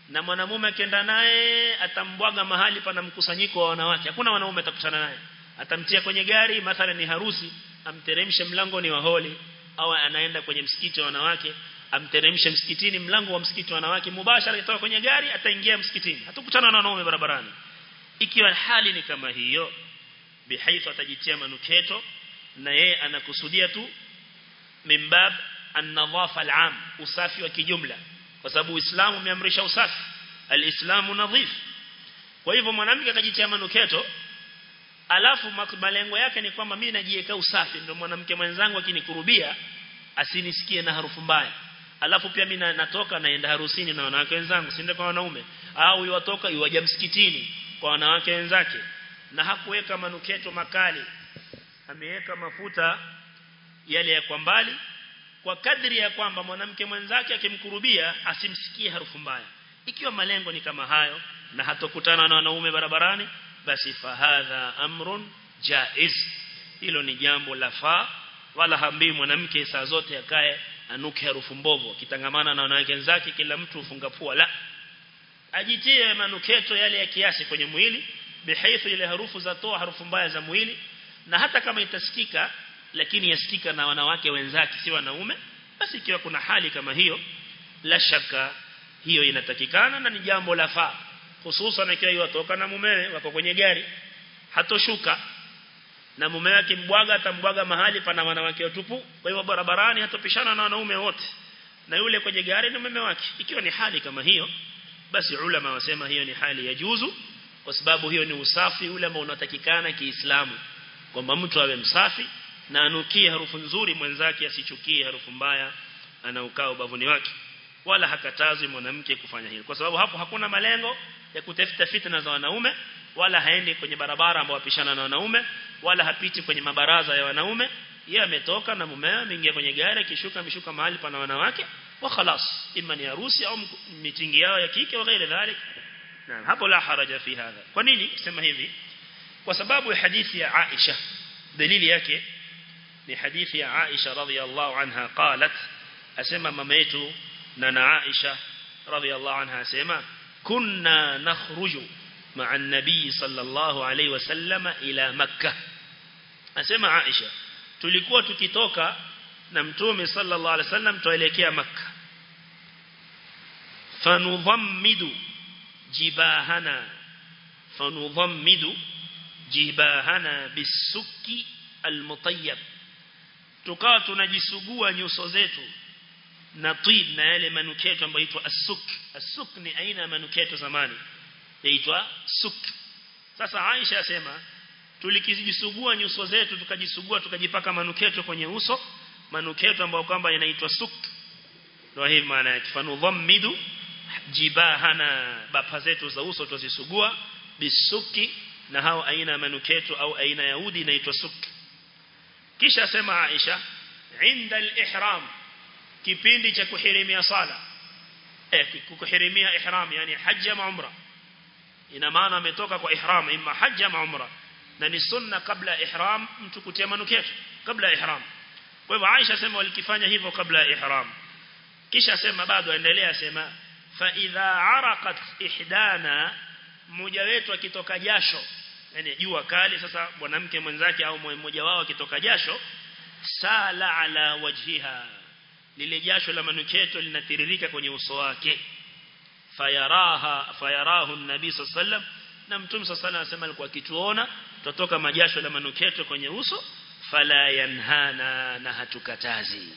A: Na mwanamume akienda naye atambwaga mahali pana mkusanyiko wa wanawake. Hakuna wanaume atakutana naye. Atamtia kwenye gari mathalan ni harusi amteremshe mlango ni waholi au anaenda kwenye msikiti wa wanawake amteremshe msikitini mlango wa msikiti wa wanawake. Mubashara kutoka kwenye gari ataingia msikitini. Hatukutana na wanaume barabarani ikiwa hali ni kama hiyo bihaitha atajitia manuketo na yeye anakusudia tu mimbab an-nadhafa al-am usafi wa kijumla. Kwa sababu Uislamu umeamrisha usafi al-Islamu nadhif. Kwa hivyo mwanamke akajitia manuketo alafu malengo yake ni kwamba mimi najiweka usafi. Ndio mwanamke mwenzangu akinikurubia asinisikie na harufu mbaya. Alafu pia mimi natoka naenda harusini na wanawake wenzangu siende kwa wanaume? Au yuwatoka iwaja msikitini kwa wanawake wenzake na hakuweka manuketo makali. Ameweka mafuta yale ya kwa mbali kwa kadri ya kwamba mwanamke mwenzake akimkurubia asimsikie harufu mbaya. Ikiwa malengo ni kama hayo na hatokutana na wanaume barabarani basi fahadha amrun jaiz. Hilo ni jambo la faa wala hambii mwanamke saa zote akae anuke harufu mbovu. Kitangamana na wanawake wenzake kila mtu ufunga pua la ajitie manuketo yale ya kiasi kwenye mwili bihaithu ile harufu za toa harufu mbaya za mwili. Na hata kama itasikika lakini yasikika na wanawake wenzake si wanaume basi ikiwa kuna hali kama hiyo la shaka hiyo inatakikana na ni jambo la faa. Hususan ikiwa yotoka na mumewe wako kwenye gari hatoshuka. Na mume wake mbwaga atambwaga mahali pana wanawake watupu. Kwa hivyo barabarani hatopishana na wanaume wote. Na yule kwenye gari ni mume wake. Ikiwa ni hali kama hiyo basi ulama wasema hiyo ni hali ya juzu kwa sababu hiyo ni usafi ule ambao unatakikana kiislamu. Kwamba mtu awe msafi na anukie harufu nzuri mwenzake asichukie harufu mbaya anaukao bavuni wake. Wala hakatazi mwanamke kufanya hilo. Kwa sababu hapo hakuna malengo ya kutafuta fitna za wanaume wala haendi kwenye barabara ambao wapishana na wanaume wala hapiti kwenye mabaraza ya wanaume. Yeye ametoka na mumewe ameingia kwenye gari akishuka ameshuka mahali pana wanawake وخلاص. إما نيروسي أو ميتينجيا يكيك وغير ذلك. نعم هبو لا حرج في هذا. ونيني سمه هذي. وسباب حديث يا عائشة. دليل يكي لحديث يا عائشة رضي الله عنها قالت أسمى مميت نانا عائشة رضي الله عنها سيما كنا نخرج مع النبي صلى الله عليه وسلم إلى مكة. أسمى عائشة تلقوة تكتوكا na mtume sallallahu alaihi wasallam tuelekea makka. Fanudhammidu jibahana fanudhammidu jibahana bisuki almutayyab. Tukawa tunajisugua nyuso zetu na tib na yale manuketo ambayo yaitwa asuk asuk ni aina ya manuketo zamani yaitwa suk. Sasa Aisha asema tulikizijisugua nyuso zetu tukajisugua tukajipaka manuketo kwenye uso manuketo ambayo kwamba yanaitwa suk ndio hii maana yake. Fanudhammidu jibahana bapa zetu za uso tuzisugua bisuki na hao aina ya manuketo au aina ya udi inaitwa suk kisha sema Aisha inda al-ihram kipindi cha kuhirimia sala eh kuhirimia ihram yani hajja na umra. Ina maana ametoka kwa ihram imma hajja na umra. Na ni sunna kabla ihram mtu kutia manuketo kabla ihram kwa hivyo Aisha sema walikifanya hivyo kabla ya ihram. Kisha sema bado endelea sema fa idha araqat ihdana mmoja wetu akitoka jasho yani jua kali sasa mwanamke mwenzake au mmoja wao akitoka jasho sala ala wajhiha lile jasho la manuketo linatiririka kwenye uso wake. Fayaraha fayarahu nabii sallam na mtume sallallahu anasema alikuwa akituona tutoka majasho la manuketo kwenye uso fala yanhana na hatukatazi.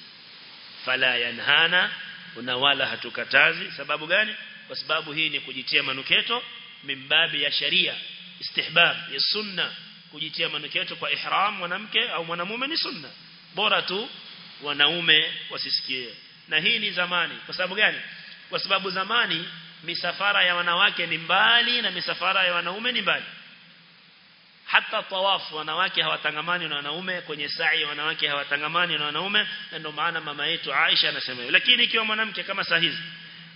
A: Fala yanhana na wala hatukatazi. Sababu gani? Kwa sababu hii ni kujitia manuketo mimbabi ya sharia istihbab ya sunna. Kujitia manuketo kwa ihram mwanamke au mwanamume ni sunna. Bora tu wanaume wasisikie. Na hii ni zamani. Kwa sababu gani? Kwa sababu zamani misafara ya wanawake ni mbali na misafara ya wanaume ni mbali hata tawafu wanawake hawatangamani na wanaume. Kwenye sa'i wanawake hawatangamani na wanaume. Na ndio maana mama yetu Aisha anasema hivyo. Lakini ikiwa mwanamke kama saa hizi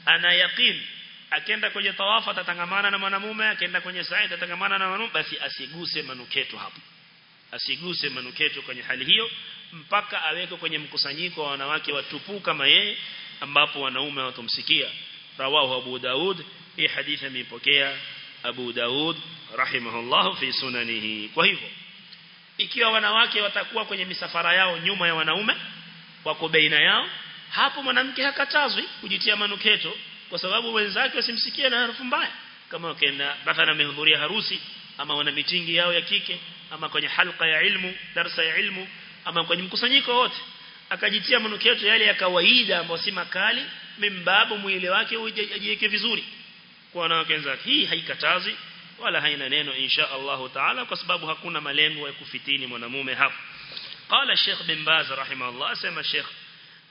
A: ana yaqin akienda kwenye tawafu atatangamana na mwanamume akienda kwenye sa'i atatangamana na mwanamume basi asiguse manuketo hapo. Asiguse manuketo kwenye hali hiyo mpaka aweke kwenye mkusanyiko wa wanawake watupu kama yeye ambapo wanaume watomsikia rawahu Abu Daud. Hii hadithi ameipokea Abu Daud rahimahullahu fi sunanihi. Kwa hivyo ikiwa wanawake watakuwa kwenye misafara yao nyuma ya wanaume wako baina yao hapo mwanamke hakatazwi kujitia manuketo kwa sababu wenzake wasimsikie na harufu mbaya. Kama wakaenda mathalan amehudhuria harusi ama wana mitingi yao ya kike ama kwenye halqa ya ilmu darasa ya ilmu ama kwenye mkusanyiko wote akajitia manuketo yale ya kawaida ambayo si makali mimbabu mwili wake ujiweke vizuri kwa wanawake wenzake. Hii haikatazi wala haina neno insha Allah taala kwa sababu hakuna malengo ya kufitini mwanamume hapo. Qala Sheikh bin Baz rahimahullah sema Sheikh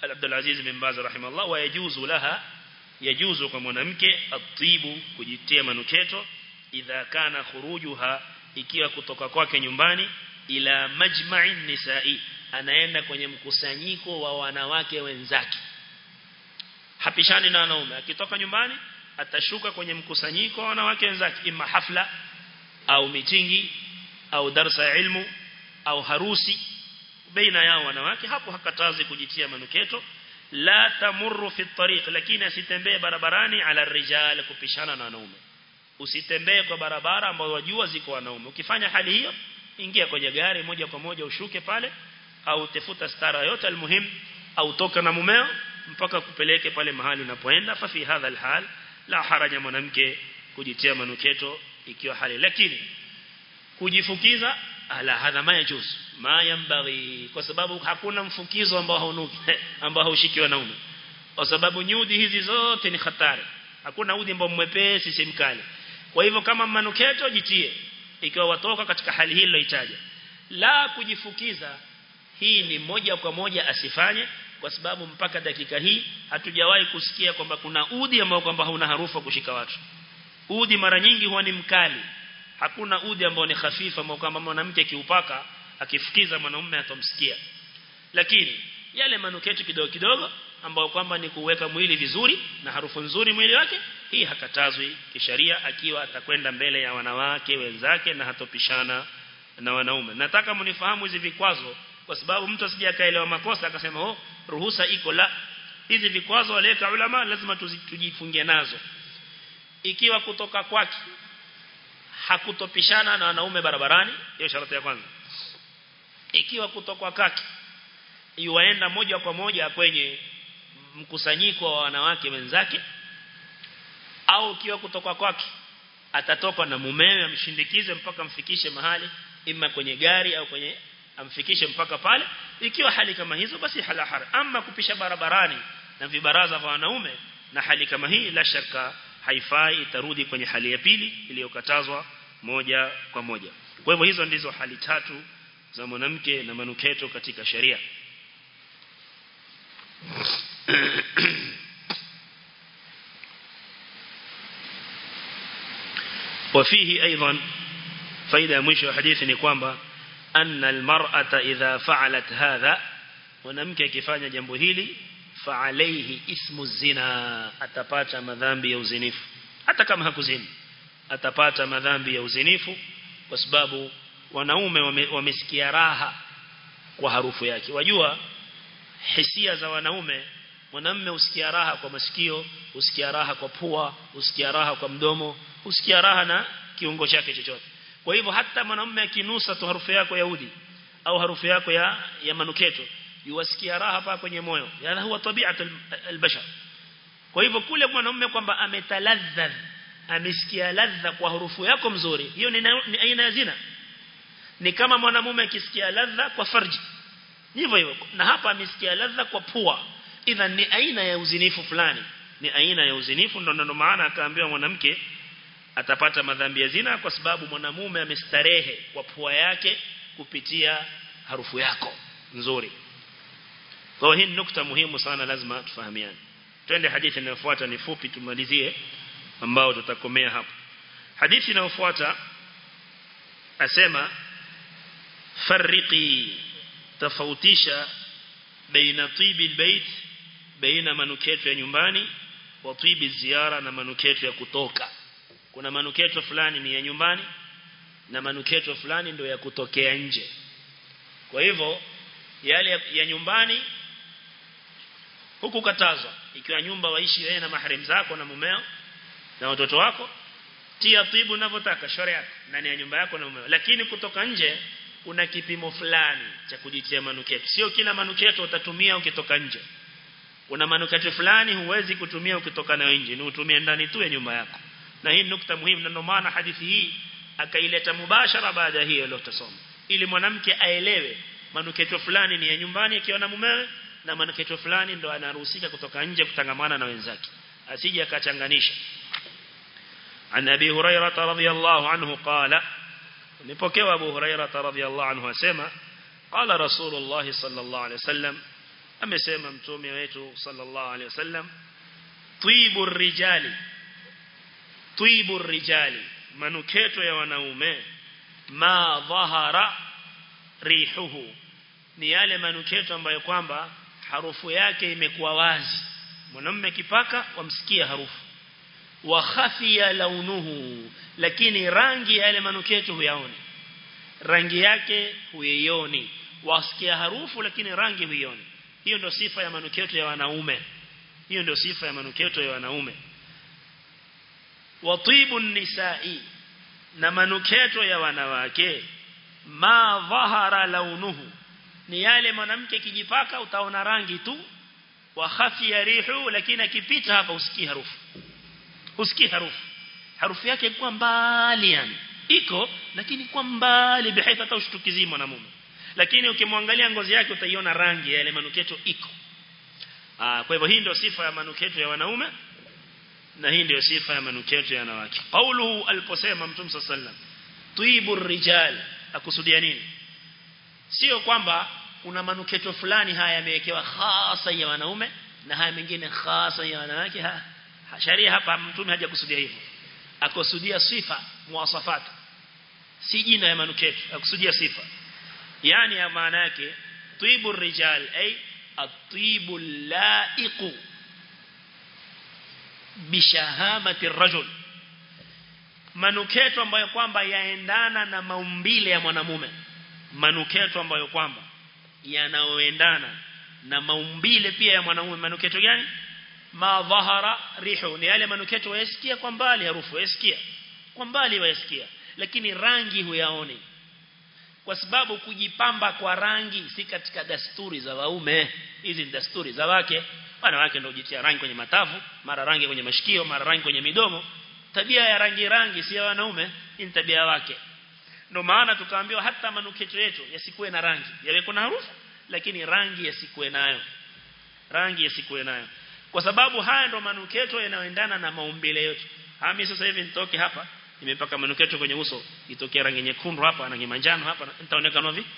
A: Abdul Aziz bin Baz rahimahullah wa yajuzu laha yajuzu kwa mwanamke atibu kujitia manuketo idha kana khurujuha ikiwa kutoka kwake nyumbani ila majma'in nisa'i anaenda kwenye mkusanyiko wa wanawake wenzake. Hapishani na wanaume akitoka nyumbani atashuka kwenye mkusanyiko wa wanawake wenzake ima hafla au mitingi au darsa ya ilmu au harusi baina yao wanawake. Hapo hakatazi kujitia manuketo. La tamurru fi tariq lakini asitembee barabarani ala rijal kupishana na wanaume. Usitembee kwa barabara ambayo wajua ziko wanaume. Ukifanya hali hiyo ingia kwenye gari moja kwa moja ushuke pale au tafuta stara yote almuhim au toka na mumeo mpaka kupeleke pale mahali unapoenda. Fa fi hadha alhal la haraja mwanamke kujitia manuketo ikiwa hali. Lakini kujifukiza ala hadha mayajuz ma yambaghi kwa sababu hakuna mfukizo ambao haunuki ambao haushiki wanaume kwa sababu nyudi hizi zote ni hatari hakuna udhi ambao mwepesi si mkali. Kwa hivyo kama manuketo jitie ikiwa watoka katika hali hii itaja la kujifukiza hii ni moja kwa moja asifanye kwa sababu mpaka dakika hii hatujawahi kusikia kwamba kuna udi ambao kwamba hauna harufu kushika watu. Udi mara nyingi huwa ni mkali. Hakuna udi ambao ni hafifu ambao kwamba mwanamke kiupaka akifukiza mwanaume atomsikia lakini yale manuketi kidogo kidogo ambao kwamba ni kuweka mwili vizuri na harufu nzuri mwili wake hii hakatazwi kisharia akiwa atakwenda mbele ya wanawake wenzake na hatopishana na wanaume. Nataka mnifahamu hizi vikwazo kwa sababu mtu asije akaelewa makosa akasema oh ruhusa iko la. Hizi vikwazo waleka ulama lazima tujifungie nazo. Ikiwa kutoka kwake hakutopishana na wanaume barabarani hiyo sharti ya kwanza. Ikiwa kutoka kwake yuaenda moja kwa moja kwenye mkusanyiko wa wanawake wenzake au ikiwa kutoka kwake atatoka na mumewe amshindikize mpaka mfikishe mahali ima kwenye gari au kwenye amfikishe mpaka pale ikiwa hali kama hizo basi halahara ama kupisha barabarani na vibaraza vya wanaume na hali kama hii la shaka haifai itarudi kwenye hali ya pili iliyokatazwa moja kwa moja kwa hivyo hizo ndizo hali tatu za mwanamke na manuketo katika sheria وفيه أيضا فإذا مشوا حديث anna almar'ata idha fa'alat hadha mwanamke akifanya jambo hili fa'alayhi ismu zina atapata madhambi ya uzinifu. Hata kama hakuzini atapata madhambi ya uzinifu kwa sababu wanaume wamesikia wame raha kwa harufu yake. Wajua hisia za wanaume mwanamume usikia raha kwa masikio usikia raha kwa pua usikia raha kwa mdomo usikia raha na kiungo chake chochote kwa hivyo hata mwanamume akinusa tu harufu yako ya udi au harufu yako ya ya manuketo yuwasikia raha hapa kwenye moyo. Yana huwa tabiatu albashar. Kwa hivyo kule mwanamume kwamba ametaladha amesikia ladha kwa harufu yako mzuri hiyo ni, ni aina ya zina. Ni kama mwanamume akisikia ladha kwa farji. Hivyo hivyo. Na hapa amesikia ladha kwa pua. Idhan ni aina ya uzinifu fulani. Ni aina ya uzinifu ndo ndo maana akaambiwa mwanamke atapata madhambi ya zina kwa sababu mwanamume amestarehe kwa pua yake kupitia harufu yako nzuri. Kwa hii nukta muhimu sana lazima tufahamiane. Twende hadithi inayofuata ni fupi tumalizie ambao tutakomea hapo. Hadithi inayofuata asema farriqi tofautisha baina tibi albayt baina manuketu ya nyumbani wa tibi ziara na manuketu ya kutoka kuna manuketo fulani ni ya nyumbani na manuketo fulani ndio ya kutokea nje. Kwa hivyo yale ya nyumbani huku katazwa ikiwa nyumba waishi wewe na mahrim zako na mumeo na watoto wako tia tibu unavyotaka sharia ndani ya nyumba yako na mumeo. Lakini kutoka nje kuna kipimo fulani cha kujitia manuketo. Sio kila manuketo utatumia ukitoka nje. Kuna manuketo fulani huwezi kutumia ukitoka nayo nje ni utumie ndani tu ya nyumba yako na hii nukta muhimu na ndio maana hadithi hii akaileta mubashara baada ya hiyo iliyotasoma ili mwanamke aelewe manuketo fulani ni ya nyumbani akiwa na mumewe na manuketo fulani ndo anaruhusika kutoka nje kutangamana na wenzake asije akachanganisha عن أبي هريرة رضي الله عنه قال نبكي أبو هريرة رضي الله عنه سيما قال رسول الله صلى الله عليه وسلم أما سيما متومي ويتو صلى الله عليه وسلم طيب الرجال tibu rijali manuketo ya wanaume ma dhahara rihuhu. Ni yale manuketo ambayo kwamba harufu yake imekuwa wazi. Mwanamume kipaka wamsikia harufu. Wa khafiya launuhu lakini rangi yale manuketo huyaoni. Rangi yake huioni. Wasikia harufu lakini rangi huioni. Hiyo ndio sifa ya manuketo ya wanaume. Hiyo ndio sifa ya manuketo ya wanaume watibu nisai na manuketo ya wanawake ma dhahara launuhu. Ni yale mwanamke kijipaka utaona rangi tu. Wa khafiya rihu lakini akipita hapa usikii harufu. Usikii harufu. Harufu yake kwa mbali yani. Iko lakini kwa mbali bihaitha hata mwanamume. Lakini ukimwangalia ngozi yake utaiona rangi ya ile manuketo iko. Aa, kwa hivyo hii ndio sifa ya manuketo ya wanaume na hii ndio sifa ya manuketo ya wanawake. Paulu aliposema mtume sallam tuibur rijal akusudia nini? Sio kwamba kuna manuketo fulani haya yamewekewa hasa ya wanaume na haya mengine hasa ya wanawake. Ha, ha sharia hapa mtume hajakusudia hivyo. Akusudia sifa muwasafat si jina ya manuketo akusudia sifa. Yani ya maana yake tuibur rijal ay at-tibu laiqu bishahamati rajul. Manuketo ambayo kwamba yaendana na maumbile ya mwanamume. Manuketo ambayo kwamba yanaoendana na maumbile pia ya mwanamume. Manuketo gani? Ma dhahara rihu. Ni yale manuketo wayasikia kwa mbali harufu wayasikia. Kwa mbali wayasikia. Lakini rangi huyaoni. Kwa sababu kujipamba kwa rangi si katika dasturi za waume. Hizi ni dasturi za wake wanawake ndio hujitia rangi kwenye matavu mara rangi kwenye mashikio mara rangi kwenye midomo. Tabia ya rangi rangi si ya wanaume ni tabia wake. Ndio maana tukaambiwa hata manuketo yetu yasikuwe na rangi. Yawe kuna harufu lakini rangi yasikuwe nayo. Rangi yasikuwe nayo. Kwa sababu haya ndo manuketo yanayoendana na maumbile yetu. Hami sasa hivi nitoke hapa nimepaka manuketo kwenye uso itokea rangi nyekundu hapa rangi manjano hapa nitaonekana vipi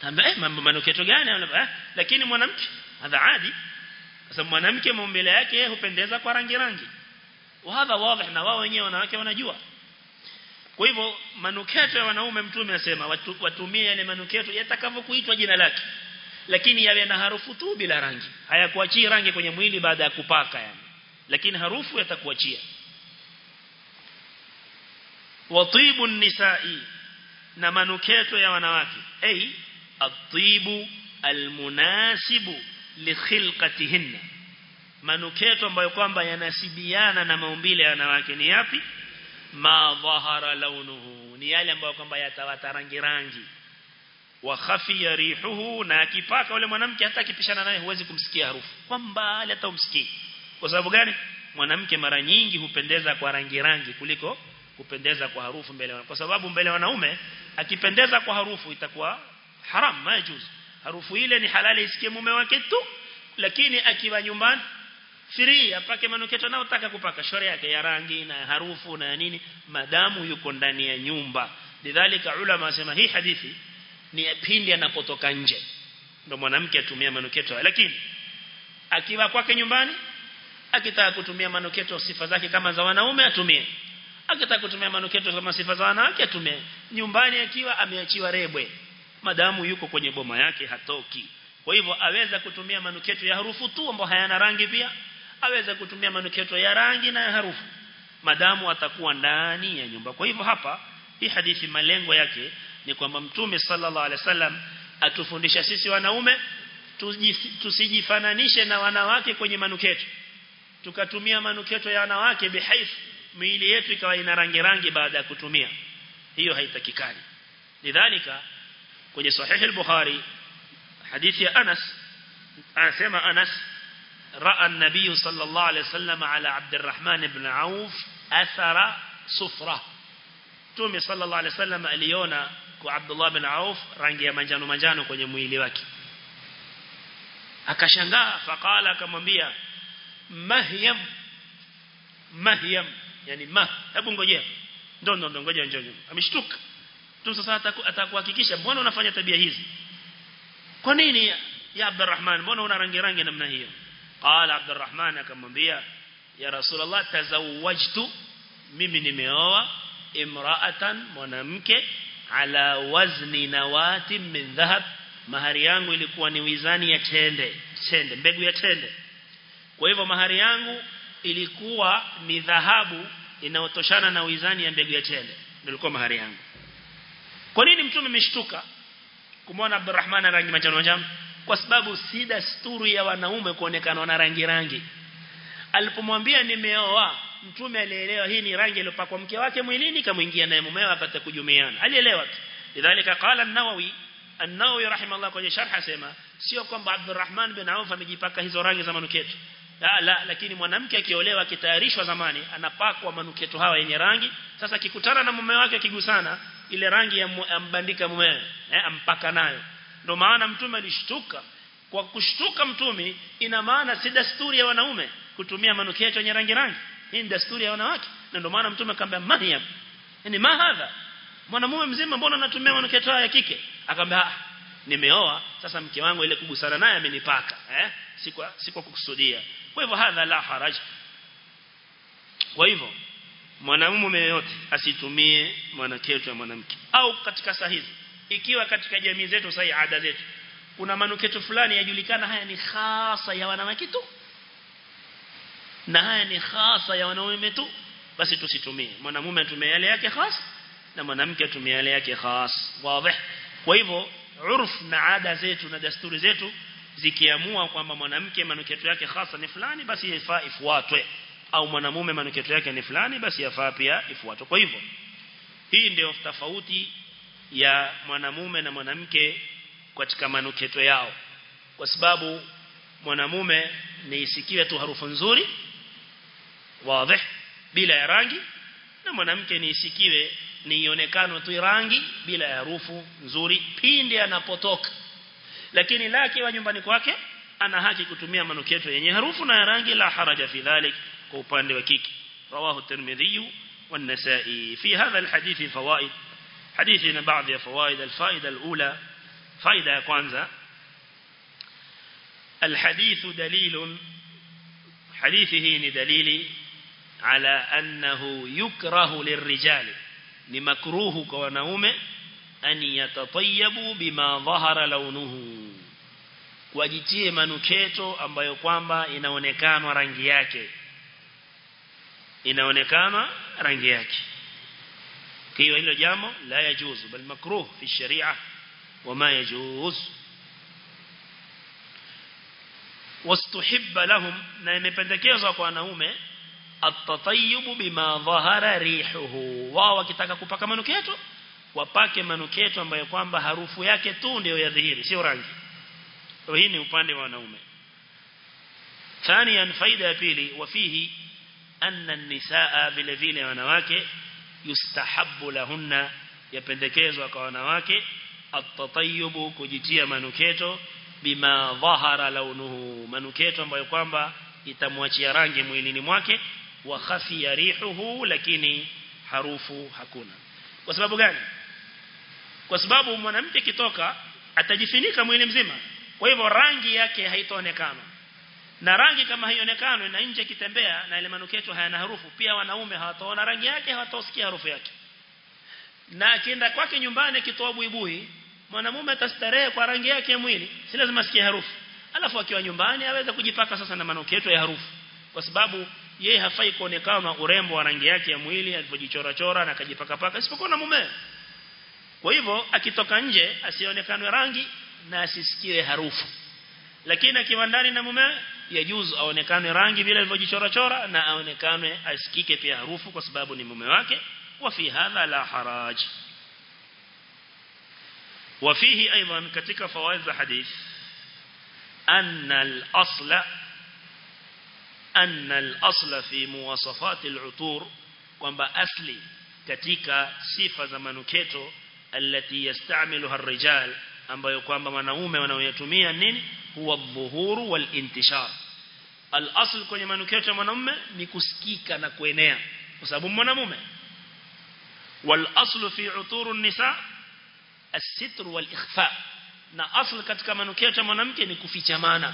A: tambe eh manuketo gani? Eh, lakini mwanamke hadha adi sasa mwanamke maumbile yake hupendeza kwa rangi rangi. Wadha wazi na wao wenyewe wanawake wanajua. Kwa hivyo manuketo ya wanaume mtume anasema watu, watumie yale manuketo yatakavyokuitwa jina lake. Lakini yawe na harufu tu bila rangi. Hayakuachii rangi kwenye mwili baada ya kupaka yani. Lakini harufu yatakuachia. Watibu nisai na manuketo ya wanawake. Ay atibu almunasibu likhilqatihinna manuketo ambayo kwamba yanasibiana na maumbile ya wanawake ni yapi? Ma dhahara launuhu. Ni yale ambayo kwamba yatawata rangi rangi. Wa khafiya rihuhu na akipaka yule mwanamke hata akipishana naye huwezi kumsikia harufu. Kwa mbali hata umsikii. Kwa sababu gani? Mwanamke mara nyingi hupendeza kwa rangi rangi kuliko kupendeza kwa harufu mbele kwa sababu mbele wanaume akipendeza kwa harufu itakuwa haram majuz harufu ile ni halali isikie mume wake tu lakini akiwa nyumbani free apake manuketo nao taka kupaka. Shore yake ya rangi na harufu na nini madamu yuko ndani ya nyumba. Lidhalika ulama wasema hii hadithi ni pindi anapotoka nje. Ndio mwanamke atumia manuketo lakini akiwa kwake nyumbani akitaka kutumia manuketo sifa zake kama za wanaume atumie. Akitaka kutumia manuketo kama sifa za wanawake atumie. Nyumbani akiwa ameachiwa rebwe madamu yuko kwenye boma yake hatoki. Kwa hivyo aweza kutumia manuketo ya harufu tu ambayo hayana rangi pia. Aweza kutumia manuketo ya rangi na ya harufu. Madamu atakuwa ndani ya nyumba. Kwa hivyo hapa hii hadithi malengo yake ni kwamba mtume sallallahu alaihi wasallam atufundisha sisi wanaume tusijifananishe na wanawake kwenye manuketo tukatumia manuketo ya wanawake bihaifu miili yetu ikawa ina rangi rangi baada ya kutumia. Hiyo haitakikani. Lidhalika kwenye sahihi al-bukhari hadithi ya Anas anasema Anas raa an-nabiy sallallahu alayhi wasallam ala Abdurrahman ibn Auf athara sufra. Mtume sallallahu alayhi wasallam aliona kwa Abdullah ibn Auf rangi ya manjano manjano kwenye mwili wake. Akashangaa faqala akamwambia mahyam mahyam yani ma hebu ngojea. Ndo ndo ngojea njoo ameshtuka tu sasa atakuhakikisha mbona unafanya tabia hizi? Kwa nini ya Abdurrahman mbona una rangi rangi namna hiyo? Qala Abdurrahman akamwambia ya Rasulullah tazawwajtu mimi nimeoa imra'atan mwanamke ala wazni nawati min dhahab. Mahari yangu ilikuwa ni wizani ya tende tende mbegu ya tende kwa hivyo mahari yangu ilikuwa ni dhahabu inayotoshana na wizani ya mbegu ya tende ndio ilikuwa mahari yangu kwa nini mtume ameshtuka kumwona Abdurrahman rangi manjano manjano kwa sababu si dasturi ya wanaume kuonekana na rangi rangi. Alipomwambia nimeoa mtume alielewa hii ni rangi iliyopakwa mke wake mwilini kamuingia naye mumewe apate kujumiana alielewa tu. Lidhalika qala an-nawawi an-nawawi rahimahullah kwenye sharh sema sio kwamba Abdurrahman bin Auf amejipaka hizo rangi za manuketo. La, la lakini mwanamke akiolewa kitayarishwa zamani anapakwa manuketo hawa yenye rangi. Sasa kikutana na mume wake kigusana ile rangi ya mbandika mumewe eh, ampaka nayo. Ndio maana mtume alishtuka. Kwa kushtuka mtume ina maana si dasturi ya wanaume kutumia manuketo yenye rangi rangi. Hii ni dasturi ya wanawake. Na ndio maana mtume akamwambia Maryam yani mahadha mwanamume mzima mbona anatumia manuketo ya kike? Akamwambia ah nimeoa. Sasa mke wangu ile kugusana naye amenipaka eh si kwa si kwa kukusudia. Kwa hivyo hadha la haraj. Kwa hivyo mwanamume yeyote asitumie mwanaketo ya mwanamke. Au katika sahihi ikiwa katika jamii zetu sahi ada zetu kuna manuketo fulani yajulikana haya ni hasa ya wanawake tu. Na haya ni hasa ya wanaume tu basi tusitumie. Mwanamume atumie yale yake hasa na mwanamke atumie yale yake hasa wazi. Kwa hivyo urf na ada zetu na desturi zetu zikiamua kwamba mwanamke manuketo yake hasa ni fulani basi ifaa ifuatwe au mwanamume manuketo yake ni fulani basi yafaa pia ifuatwe. Kwa hivyo hii ndio tofauti ya mwanamume na mwanamke katika manuketo yao. Kwa sababu mwanamume ni isikiwe tu harufu nzuri wazi bila ya rangi na mwanamke ni isikiwe ni ionekano tu rangi bila ya harufu nzuri pindi anapotoka. Lakini lake wa nyumbani kwake ana haki kutumia manuketo yenye harufu na rangi la haraja fi dhalik kwa upande rawahu tirmidhi والنسائي. في هذا الحديث فوائد. حديثنا بعض فوائد. الفائدة الأولى فائدة كwanza الحديث دليل حديثه دليل على أنه يكره للرجال لمكروه كونaume أن يتطيبوا بما ظهر لونه. Wajitie manuketo ambayo kwamba inaonekana rangi inaonekana rangi yake hiyo hilo jambo la yajuzu bal makruh fi sharia wama yajuz wastuhibba lahum na imependekezwa kwa wanaume at-tatayyub bima dhahara rihuhu wao wakitaka kupaka manuketo wapake manuketo ambayo kwamba harufu yake tu ndio yadhihiri sio rangi kwa hii ni upande wa wanaume ثانيا faida ya pili wafihi anna an-nisaa vile vile wanawake yustahabbu lahunna yapendekezwa kwa wanawake at-tatayyub kujitia manuketo bima dhahara launuhu. Manuketo ambayo kwamba itamwachia rangi mwilini mwake wa khafiya rihuhu lakini harufu hakuna. Kwa sababu gani? Kwa sababu mwanamke kitoka atajifunika mwili mzima. Kwa hivyo rangi yake haitaonekana na rangi kama haionekano na nje kitembea na ile manuketo hayana harufu. Pia wanaume hawataona rangi yake hawatosikia harufu yake. Na akienda kwake nyumbani akitoa buibui mwanamume atastarehe kwa rangi yake ya mwili si lazima asikie harufu. Alafu akiwa nyumbani aweza kujipaka sasa na manuketo ya harufu. Kwa sababu yeye hafai kuonekana urembo wa rangi yake ya mwili alipojichora chora na akajipaka paka isipokuwa na mume kwa hivyo akitoka nje asionekane rangi na asisikie harufu. Lakini akiwa ndani na mume yajuzu aonekane rangi vile alivyojichora chora na aonekane asikike pia harufu kwa sababu ni mume wake wa fi hadha la haraj وفيه أيضا كتك فوائد الحديث أن الأصل أن الأصل في مواصفات العطور asli katika sifa za manuketo alati yastamiluha الرجال ambayo kwamba wanaume wanaoyatumia nini huwa dhuhuru wal intishar al asl kwenye manuketo ya mwanamume ni kusikika na kuenea kwa sababu mwanamume wal aslu fi uturu nisa as-sitr wal ikhfa na asl katika manuketo ya mwanamke ni kufichamana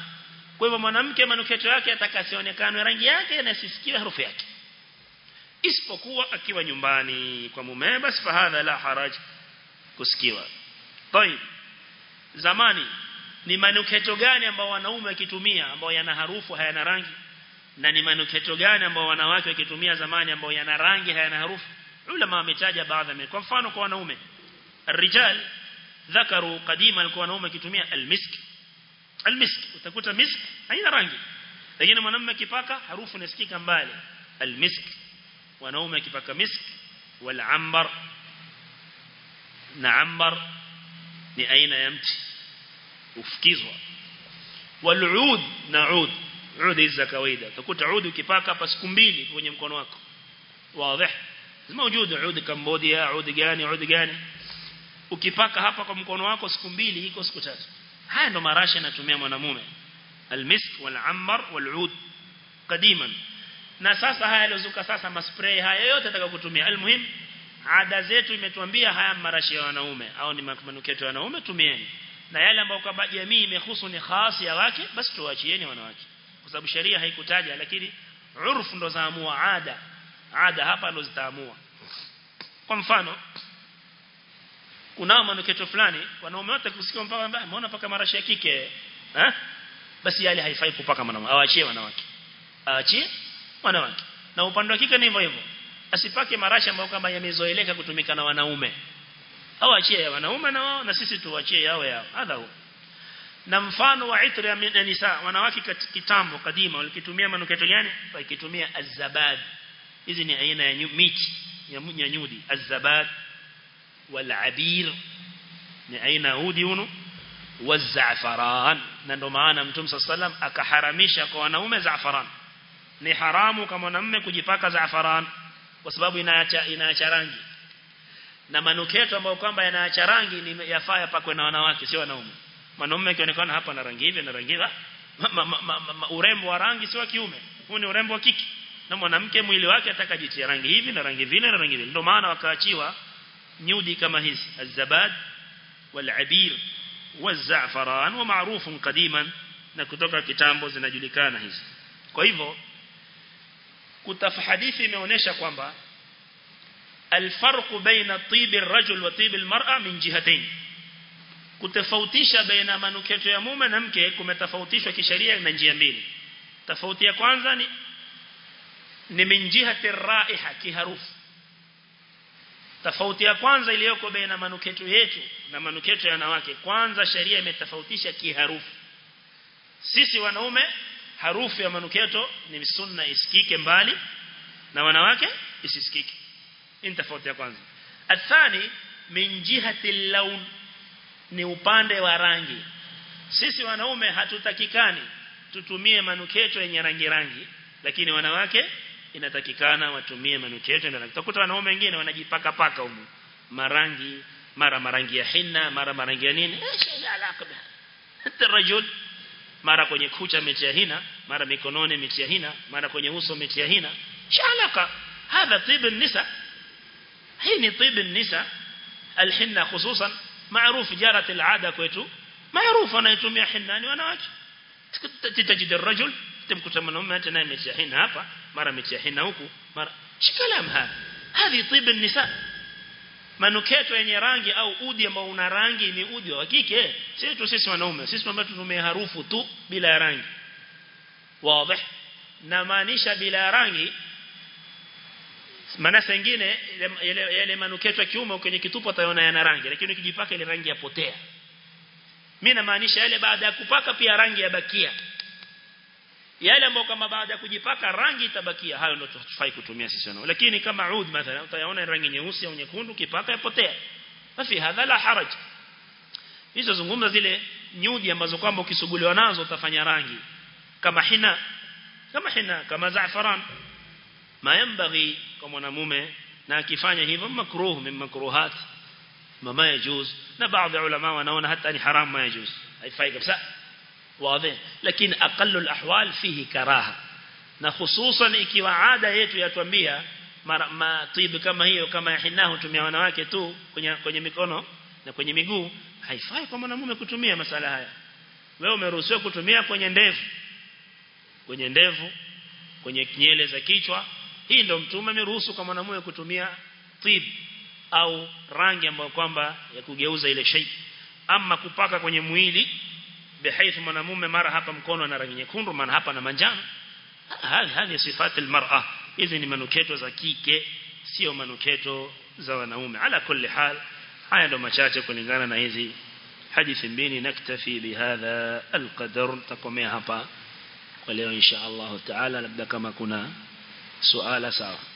A: kwa hivyo mwanamke manuketo yake atakasionekane rangi yake na sisikiwe harufu yake isipokuwa akiwa nyumbani kwa mume basi fahadha la haraj kusikiwa طيب zamani ni manuketo gani ambao wanaume wakitumia ambao yana harufu hayana rangi? Na ni manuketo gani ambao wanawake wakitumia zamani ambao yana rangi hayana harufu? Ulama wametaja baadhi ya kwa mfano kwa wanaume rijal dhakaru kadima alikuwa wanaume akitumia almisk. Almisk utakuta misk haina rangi. Lakini mwanamume kipaka harufu nasikika mbali. Almisk wanaume kipaka misk wal ambar na ambar ni aina ya mti ufukizwa wal'ud na ud. Ud hizi za kawaida. Utakuta ud ukipaka hapa siku mbili kwenye mkono wako. Wazi. Zima zimewujud ud kambodia ud gani ud gani. Ukipaka hapa kwa mkono wako siku mbili iko siku tatu. Haya ndo marashi anatumia mwanamume. Almisk walambar walud. Qadiman. Na sasa haya yalozuka sasa maspray haya yote nataka kutumia. Almuhim ada zetu imetuambia haya marashi ya wanaume. Au ni manukato ya wanaume? Tumieni na yale ambayo kwamba jamii imehusu ni khasi ya wake basi tuachieni wanawake. Kwa sababu sheria haikutaja lakini urfu ndo zaamua ada. Ada hapa ndo zitaamua. Kwa mfano kunao manuketo fulani wanaume wote kusikia mpaka mbaya maona paka marashi ya kike? Eh basi yale haifai kupaka mwanamume awaachie wanawake. Aachie wanawake. Na upande wa kike ni hivyo hivyo. Asipake marashi ambayo kama yamezoeleka kutumika na wanaume au ya wanaume na wao na sisi tuwachie yao yao hadha na mfano wa itri ya nisa wanawake kitambo kadima walikitumia manuketo gani? Wakitumia azabad hizi ni aina ya miti ya nyudi. Azabad wal abir ni aina udi uno wazafaran na ndo maana mtume sallam akaharamisha kwa wanaume zafaran. Ni haramu kama mwanamume kujipaka zafaran kwa sababu inaacha inaacha rangi na manuketo ambayo kwamba yanaacha rangi ni yafaa yapakwe na wanawake sio wanaume. Wanaume akionekana hapa na rangi hivi na rangi urembo wa rangi sio wa kiume. Huu ni urembo wa kiki na mwanamke mwili wake atakajitia rangi hivi na rangi vile na rangi vile ndio maana wakaachiwa nyudi kama hizi. Azabad walabir wazafaran wa maarufu qadiman na kutoka kitambo zinajulikana hizi. Kwa hivyo kutafahadithi imeonesha kwamba الفرق بين طيب الرجل وطيب المرأة من جهتين kutofautisha baina manuketo ya mume na mke kumetofautishwa kisheria na njia mbili tofauti ya kwanza ni ni min jihati raiha kiharufu tofauti ya kwanza iliyoko baina manuketo yetu na manuketo ya wanawake kwanza sheria imetofautisha kiharufu sisi wanaume harufu ya manuketo ni sunna isikike mbali na wanawake isisikike hii tofauti ya kwanza. Athani min jihati laun ni upande wa rangi. Sisi wanaume hatutakikani tutumie manuketo yenye rangi rangi lakini wanawake inatakikana watumie manuketo ndio utakuta wanaume wengine wanajipaka paka humu. Marangi mara marangi ya hinna mara marangi ya nini? Eh hata rajul mara kwenye kucha metia hina mara mikononi metia hina mara kwenye uso metia hina shalaka hadha tibun nisa hii ni tib nisa الحنة خصوصا معروف جارة العادة كويتو معروف أنا يتمي حنة wanawake تجد الرجل temkuta mwanamume hata naye ametia hina hapa mara ametia hina huku mara shikalam hapa hadi tibu nisa manuketo yenye rangi au udi ambao una rangi ni udi wa kike sisi tu sisi wanaume sisi ambao tutumia harufu tu bila rangi wazi na maanisha bila rangi maana ingine yale yale manuketo ya kiume kwenye kitupo utaona yana rangi lakini ukijipaka ile rangi yapotea. Mimi namaanisha yale baada ya kupaka pia rangi yabakia. Yale ambayo kama baada ya kujipaka rangi itabakia hayo ndio tufai kutumia sisi wanao lakini kama udh mathalan utayaona rangi nyeusi au nyekundu kipaka yapotea. Basi hadha la haraj. Hizo zungumza zile nyudi ambazo kwamba ukisuguliwa nazo utafanya rangi. Kama hina kama hina kama zaafaran mayambaghi kwa mwanamume na akifanya hivyo makruh min makruhat mama yajuz na baadhi ya ulama wanaona hata ni haram ma juz haifai kabisa wazi. Lakini aqallu alahwal fihi karaha na hususan ikiwa ada yetu yatwambia matib kama hiyo kama ya hinahu tumia wanawake tu kwenye kwenye mikono na kwenye miguu haifai kwa mwanamume kutumia masala haya. Wewe umeruhusiwa kutumia kwenye ndevu kwenye ndevu kwenye nyele za kichwa hii ndio mtume ameruhusu kwa mwanamume kutumia tib au rangi ambayo kwamba ya kugeuza ile shay ama kupaka kwenye mwili bihayth mwanamume mara hapa mkono ana rangi nyekundu mara hapa na manjano. Hali hali sifati almar'a. Hizi ni manuketo za kike sio manuketo za wanaume. Ala kulli hal haya ndo machache kulingana na hizi hadithi mbili. Naktafi bihadha alqadar takomea hapa kwa leo insha Allah taala labda kama kuna suala sawa